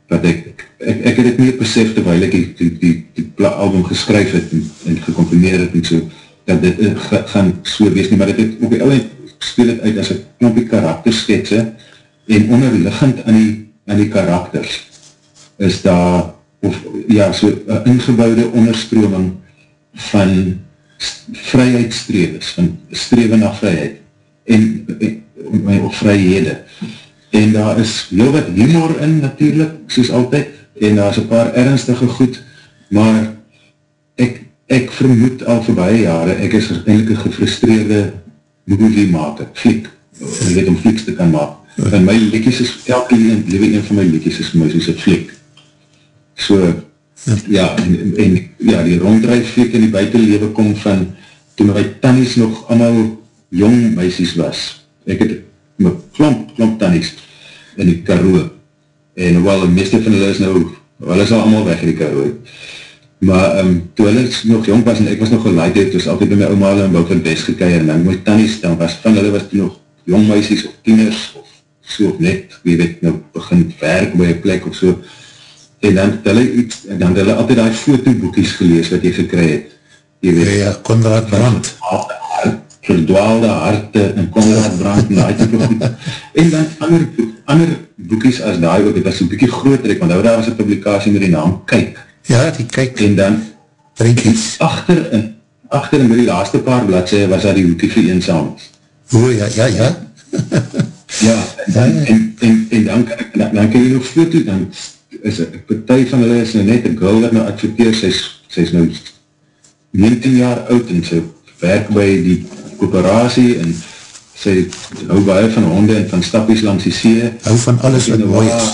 wat ek, ek, ek het het nie besef terwijl ek die, die, die, die album geskryf het en, en gecomponeer het en so, dat dit uh, gaan so wees nie, maar dit het op die ouwe speel het uit as een knompie karaktersketse en onderliggend aan die, aan die karakters is daar of ja, so een ingebouwde onderstroming van vryheidstreves, van strewe na vryheid, en, en, en of vryhede. En daar is heel wat humor in, natuurlijk, soos altyd, en daar is een paar ernstige goed, maar ek, ek vermoed al voorbije jare, ek is eindelijk een gefrustreerde movie maker, fliek, ek weet om flieks te kan maak, en my liedjes is, elke lewe een van my liedjes is my soos een fliek. So, ja, en, en ja, die ronddrijfliek in die buitenlewe kom van, toen my tannies nog allemaal jong meisies was, ek het my klomp, klomp tannies in die karoe, en hoewel die meeste van hulle is nou, hulle is al allemaal weg in die karoe, maar um, toe hulle nog jong was, en ek was nog geleid, het was altyd by my oma in Bouvard West gekeier, en dan my tannies, dan was van hulle was toen nog jong meisies, of tieners, of so, of net, wie weet, nou begin werk by een plek, of so, en dan het hulle iets, en dan het hulle altyd die fotoboekies gelees, wat jy gekry het, jy weet, ja, ja, Conrad Brandt, verdwaalde harte en Conrad Brandt en die type En dan ander, ander boekies as die ook, het was een bykie groter, want daar was een publikatie met die naam Kyk. Ja, die Kyk. En dan, Drinkies. Achter in, achter in die laaste paar bladse was daar die hoekie vir eensamings. O, ja, ja, ja. ja, en, dan, en, en, en dan, dan, dan kan jy nog foto, dan is een partij van hulle is nou net een girl wat nou adverteer, sy is, sy is nou 19 jaar oud en sy werk by die kooperatie en sy hou baie van honde en van stappies langs die see. Hou van alles wat mooi is.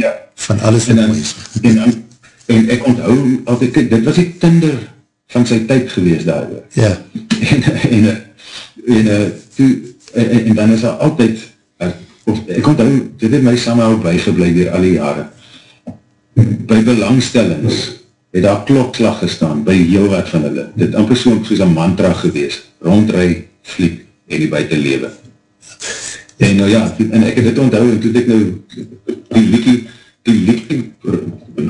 Ja. Van alles wat mooi is. En, en, en ek onthou altyd, kijk, dit was die tinder van sy tyd gewees daar. Ja. En, en, en, toe, en, en dan is daar altyd, of, ek onthou, dit het my samen bijgebleid weer al die jare, by belangstellings, het daar klokslag gestaan, by heel wat van hulle, dit amper so soos een mantra gewees, rondrij, fliek, en die buiten lewe. En nou ja, en ek het dit onthou, en toe ek nou, die liekie, die liekie,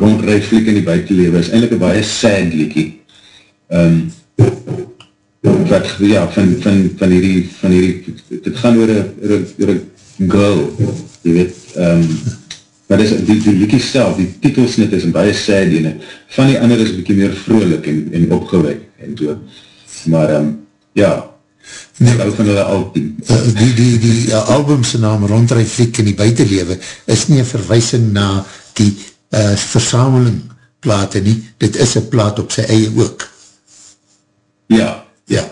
rondrij, fliek, en die buiten lewe, is eindelijk een baie sad liekie, um, wat, ja, van, van, van hierdie, van hierdie, dit gaan oor een girl, jy weet, um, maar dis, die, die liekie self, die titelsnit is baie sad ene, van die ander is bykie meer vrolik en, en opgewek, en so, maar, um, ja, nee, ek hou van hulle al die, uh, die, die, die uh, albumse naam Rondrij Fliek in die buitenlewe, is nie een verwijsing na die uh, versameling plate nie, dit is een plaat op sy eie ook. Ja, ja.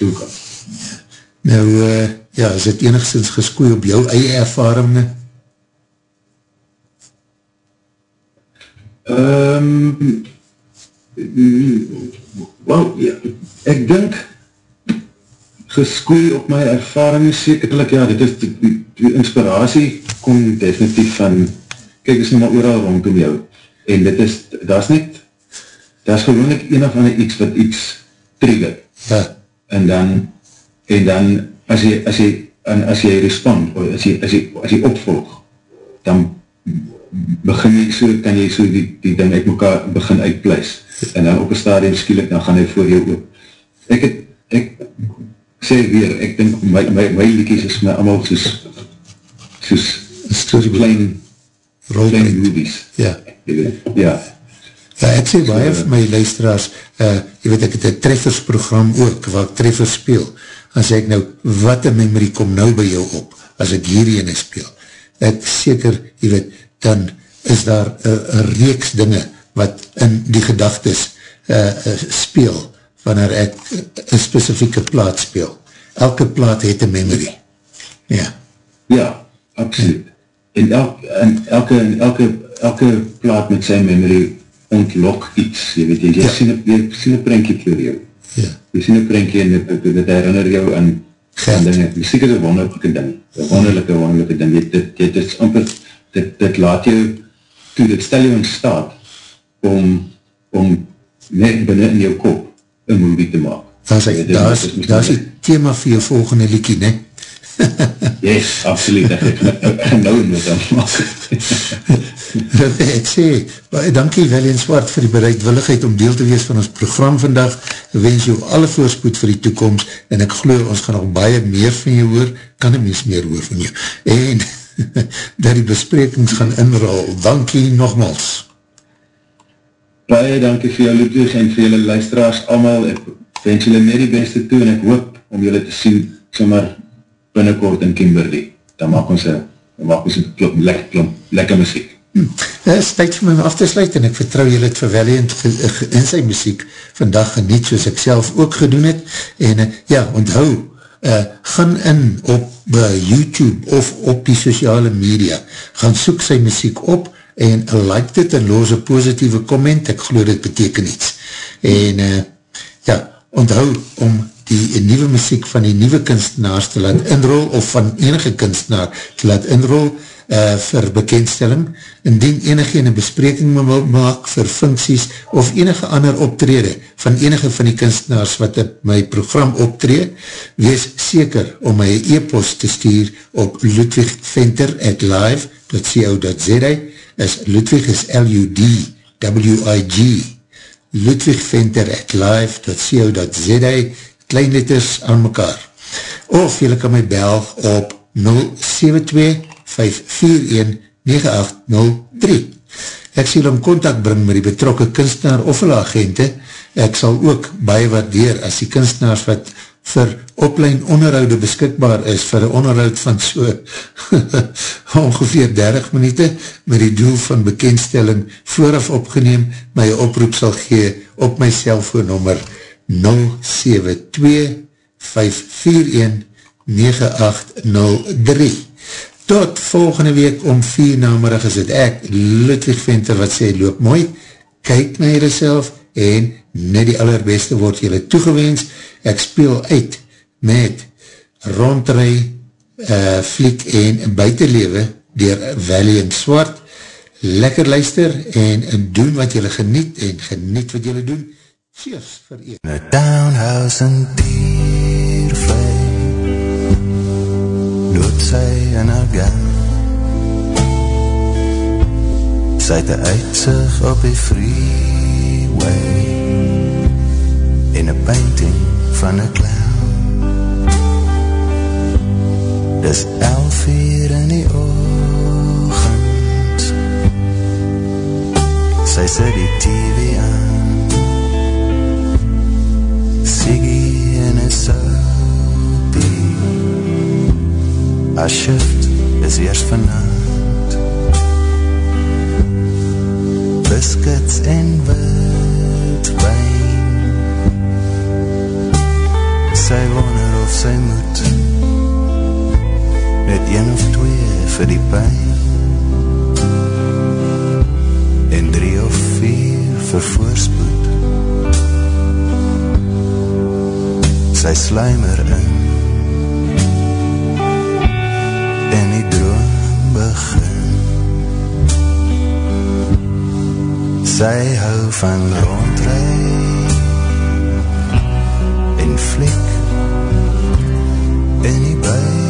Ook. Nou, uh, ja, is het enigszins geskoei op jou eie ervaringen? Um, well, ja, ek dink geskoei op my ervaring sekerlik, ja, dit is die, die, die inspiratie kom definitief van kyk, is nie maar ooral rondom jou. En dit is, daar is net daar is gewoon ek een of ander iets wat iets trigger. Ja. en dan en dan as jy, as jy, en as jy respond, as jy, as jy, as jy opvolg dan begin jy so, kan jy so die, die ding uit mekaar begin uitpleis. En dan op een stadium skielik, dan gaan hy voor jou op. Ek het, ek sê weer, ek denk, my, my, my liedjes is my allemaal soos, soos, soos klein, klein movies. Ja. Ja. Ja, ek sê baie van my luisteraars, uh, jy weet, ek het een treffersprogram ook, waar ek treffers speel, dan sê ek nou, wat een memory kom nou by jou op, as ek hierin speel. Ek seker, jy weet, dan is daar een reeks dinge wat in die gedagtes uh, speel wanneer ek een specifieke plaat speel. Elke plaat het een memory. Ja. Ja, absoluut. En, el, en elke, elke, elke plaat met sy memory ontlok iets, jy weet, jy, ja. sien, een prentje voor jou. Ja. Jy sien een prentje en dit, dit herinner jou aan, aan dinge. Muziek is een wonderlijke ding. Een wonderlijke, wonderlijke ding. Dit, dit, dit is amper dit, dit laat jou toe, dit stel jou in staat om, om net binnen in jou kop een movie te maak. Daar is, daar is, daar is die thema vir jou volgende liekie, ne? yes, absoluut, ek gaan nou met hem maak. ek sê, dankie William Swart vir die bereidwilligheid om deel te wees van ons program vandag, wens jou alle voorspoed vir die toekomst, en ek geloof ons gaan nog baie meer van jou hoor, kan een mens meer hoor van jou, en dat die besprekings gaan inrol. Dankie nogmaals. Baie dankie vir jou Ludwig en vir julle luisteraars allemaal. Ek wens julle net die beste toe en ek hoop om julle te sien sommer binnenkort in Kimberley. Dan maak ons een, dan maak ons een klop, lekker klop, lekker muziek. Hm. Het is tyd vir my om af te sluit en ek vertrouw julle het vir Valiant in sy muziek vandag geniet soos ek self ook gedoen het en uh, ja, onthou uh, gaan in op uh, YouTube of op die sociale media. Gaan soek sy muziek op en like dit en loos een positieve comment, ek geloof dit beteken iets. En uh, ja, onthou om die nieuwe muziek van die nieuwe kunstenaars te laat inrol of van enige kunstenaar te laat inrol uh, vir bekendstelling, indien enige ene bespreking maak vir funksies of enige ander optrede van enige van die kunstenaars wat op my program optree, wees seker om my e-post te stuur op ludwigventer at live.co.za is Ludwig is L-U-D-W-I-G ludwigventer at live.co.za klein letters aan mekaar. Of jylle kan my bel op 072 541-9803. Ek sê om contact bring met die betrokke kunstenaar of hulle agente, ek sal ook baie waardeer as die kunstenaars wat vir oplein onderhoude beskikbaar is vir een onderhoud van so ongeveer 30 minuute met die doel van bekendstelling vooraf opgeneem. My oproep sal gee op my cellfoonnummer 072 541 9803 Tot volgende week om vier namerig is het ek, Ludwig Venter, wat sê, loop mooi, kyk na jyre self en net die allerbeste word jylle toegewens. Ek speel uit met rondrij, uh, fliek en buitenlewe dier Valiant Swart. Lekker luister en, en doen wat jylle geniet en geniet wat jylle doen. Cheers vir eer. A townhouse in Diervlei loop sy in haar gown Sy het een uitzicht op die freeway En een painting van een clown. Dis elf uur in die oogend Sy sit die TV aan. Siggy in een soapie Haar shift is eers vanavond Biscuits en wit wijn Sy wonder of sy moet Met een of twee vir die pijn En drie of vier vir voorspoed. Sy sluimer in begin Sy hou van rondrij en flik in die buitenlewe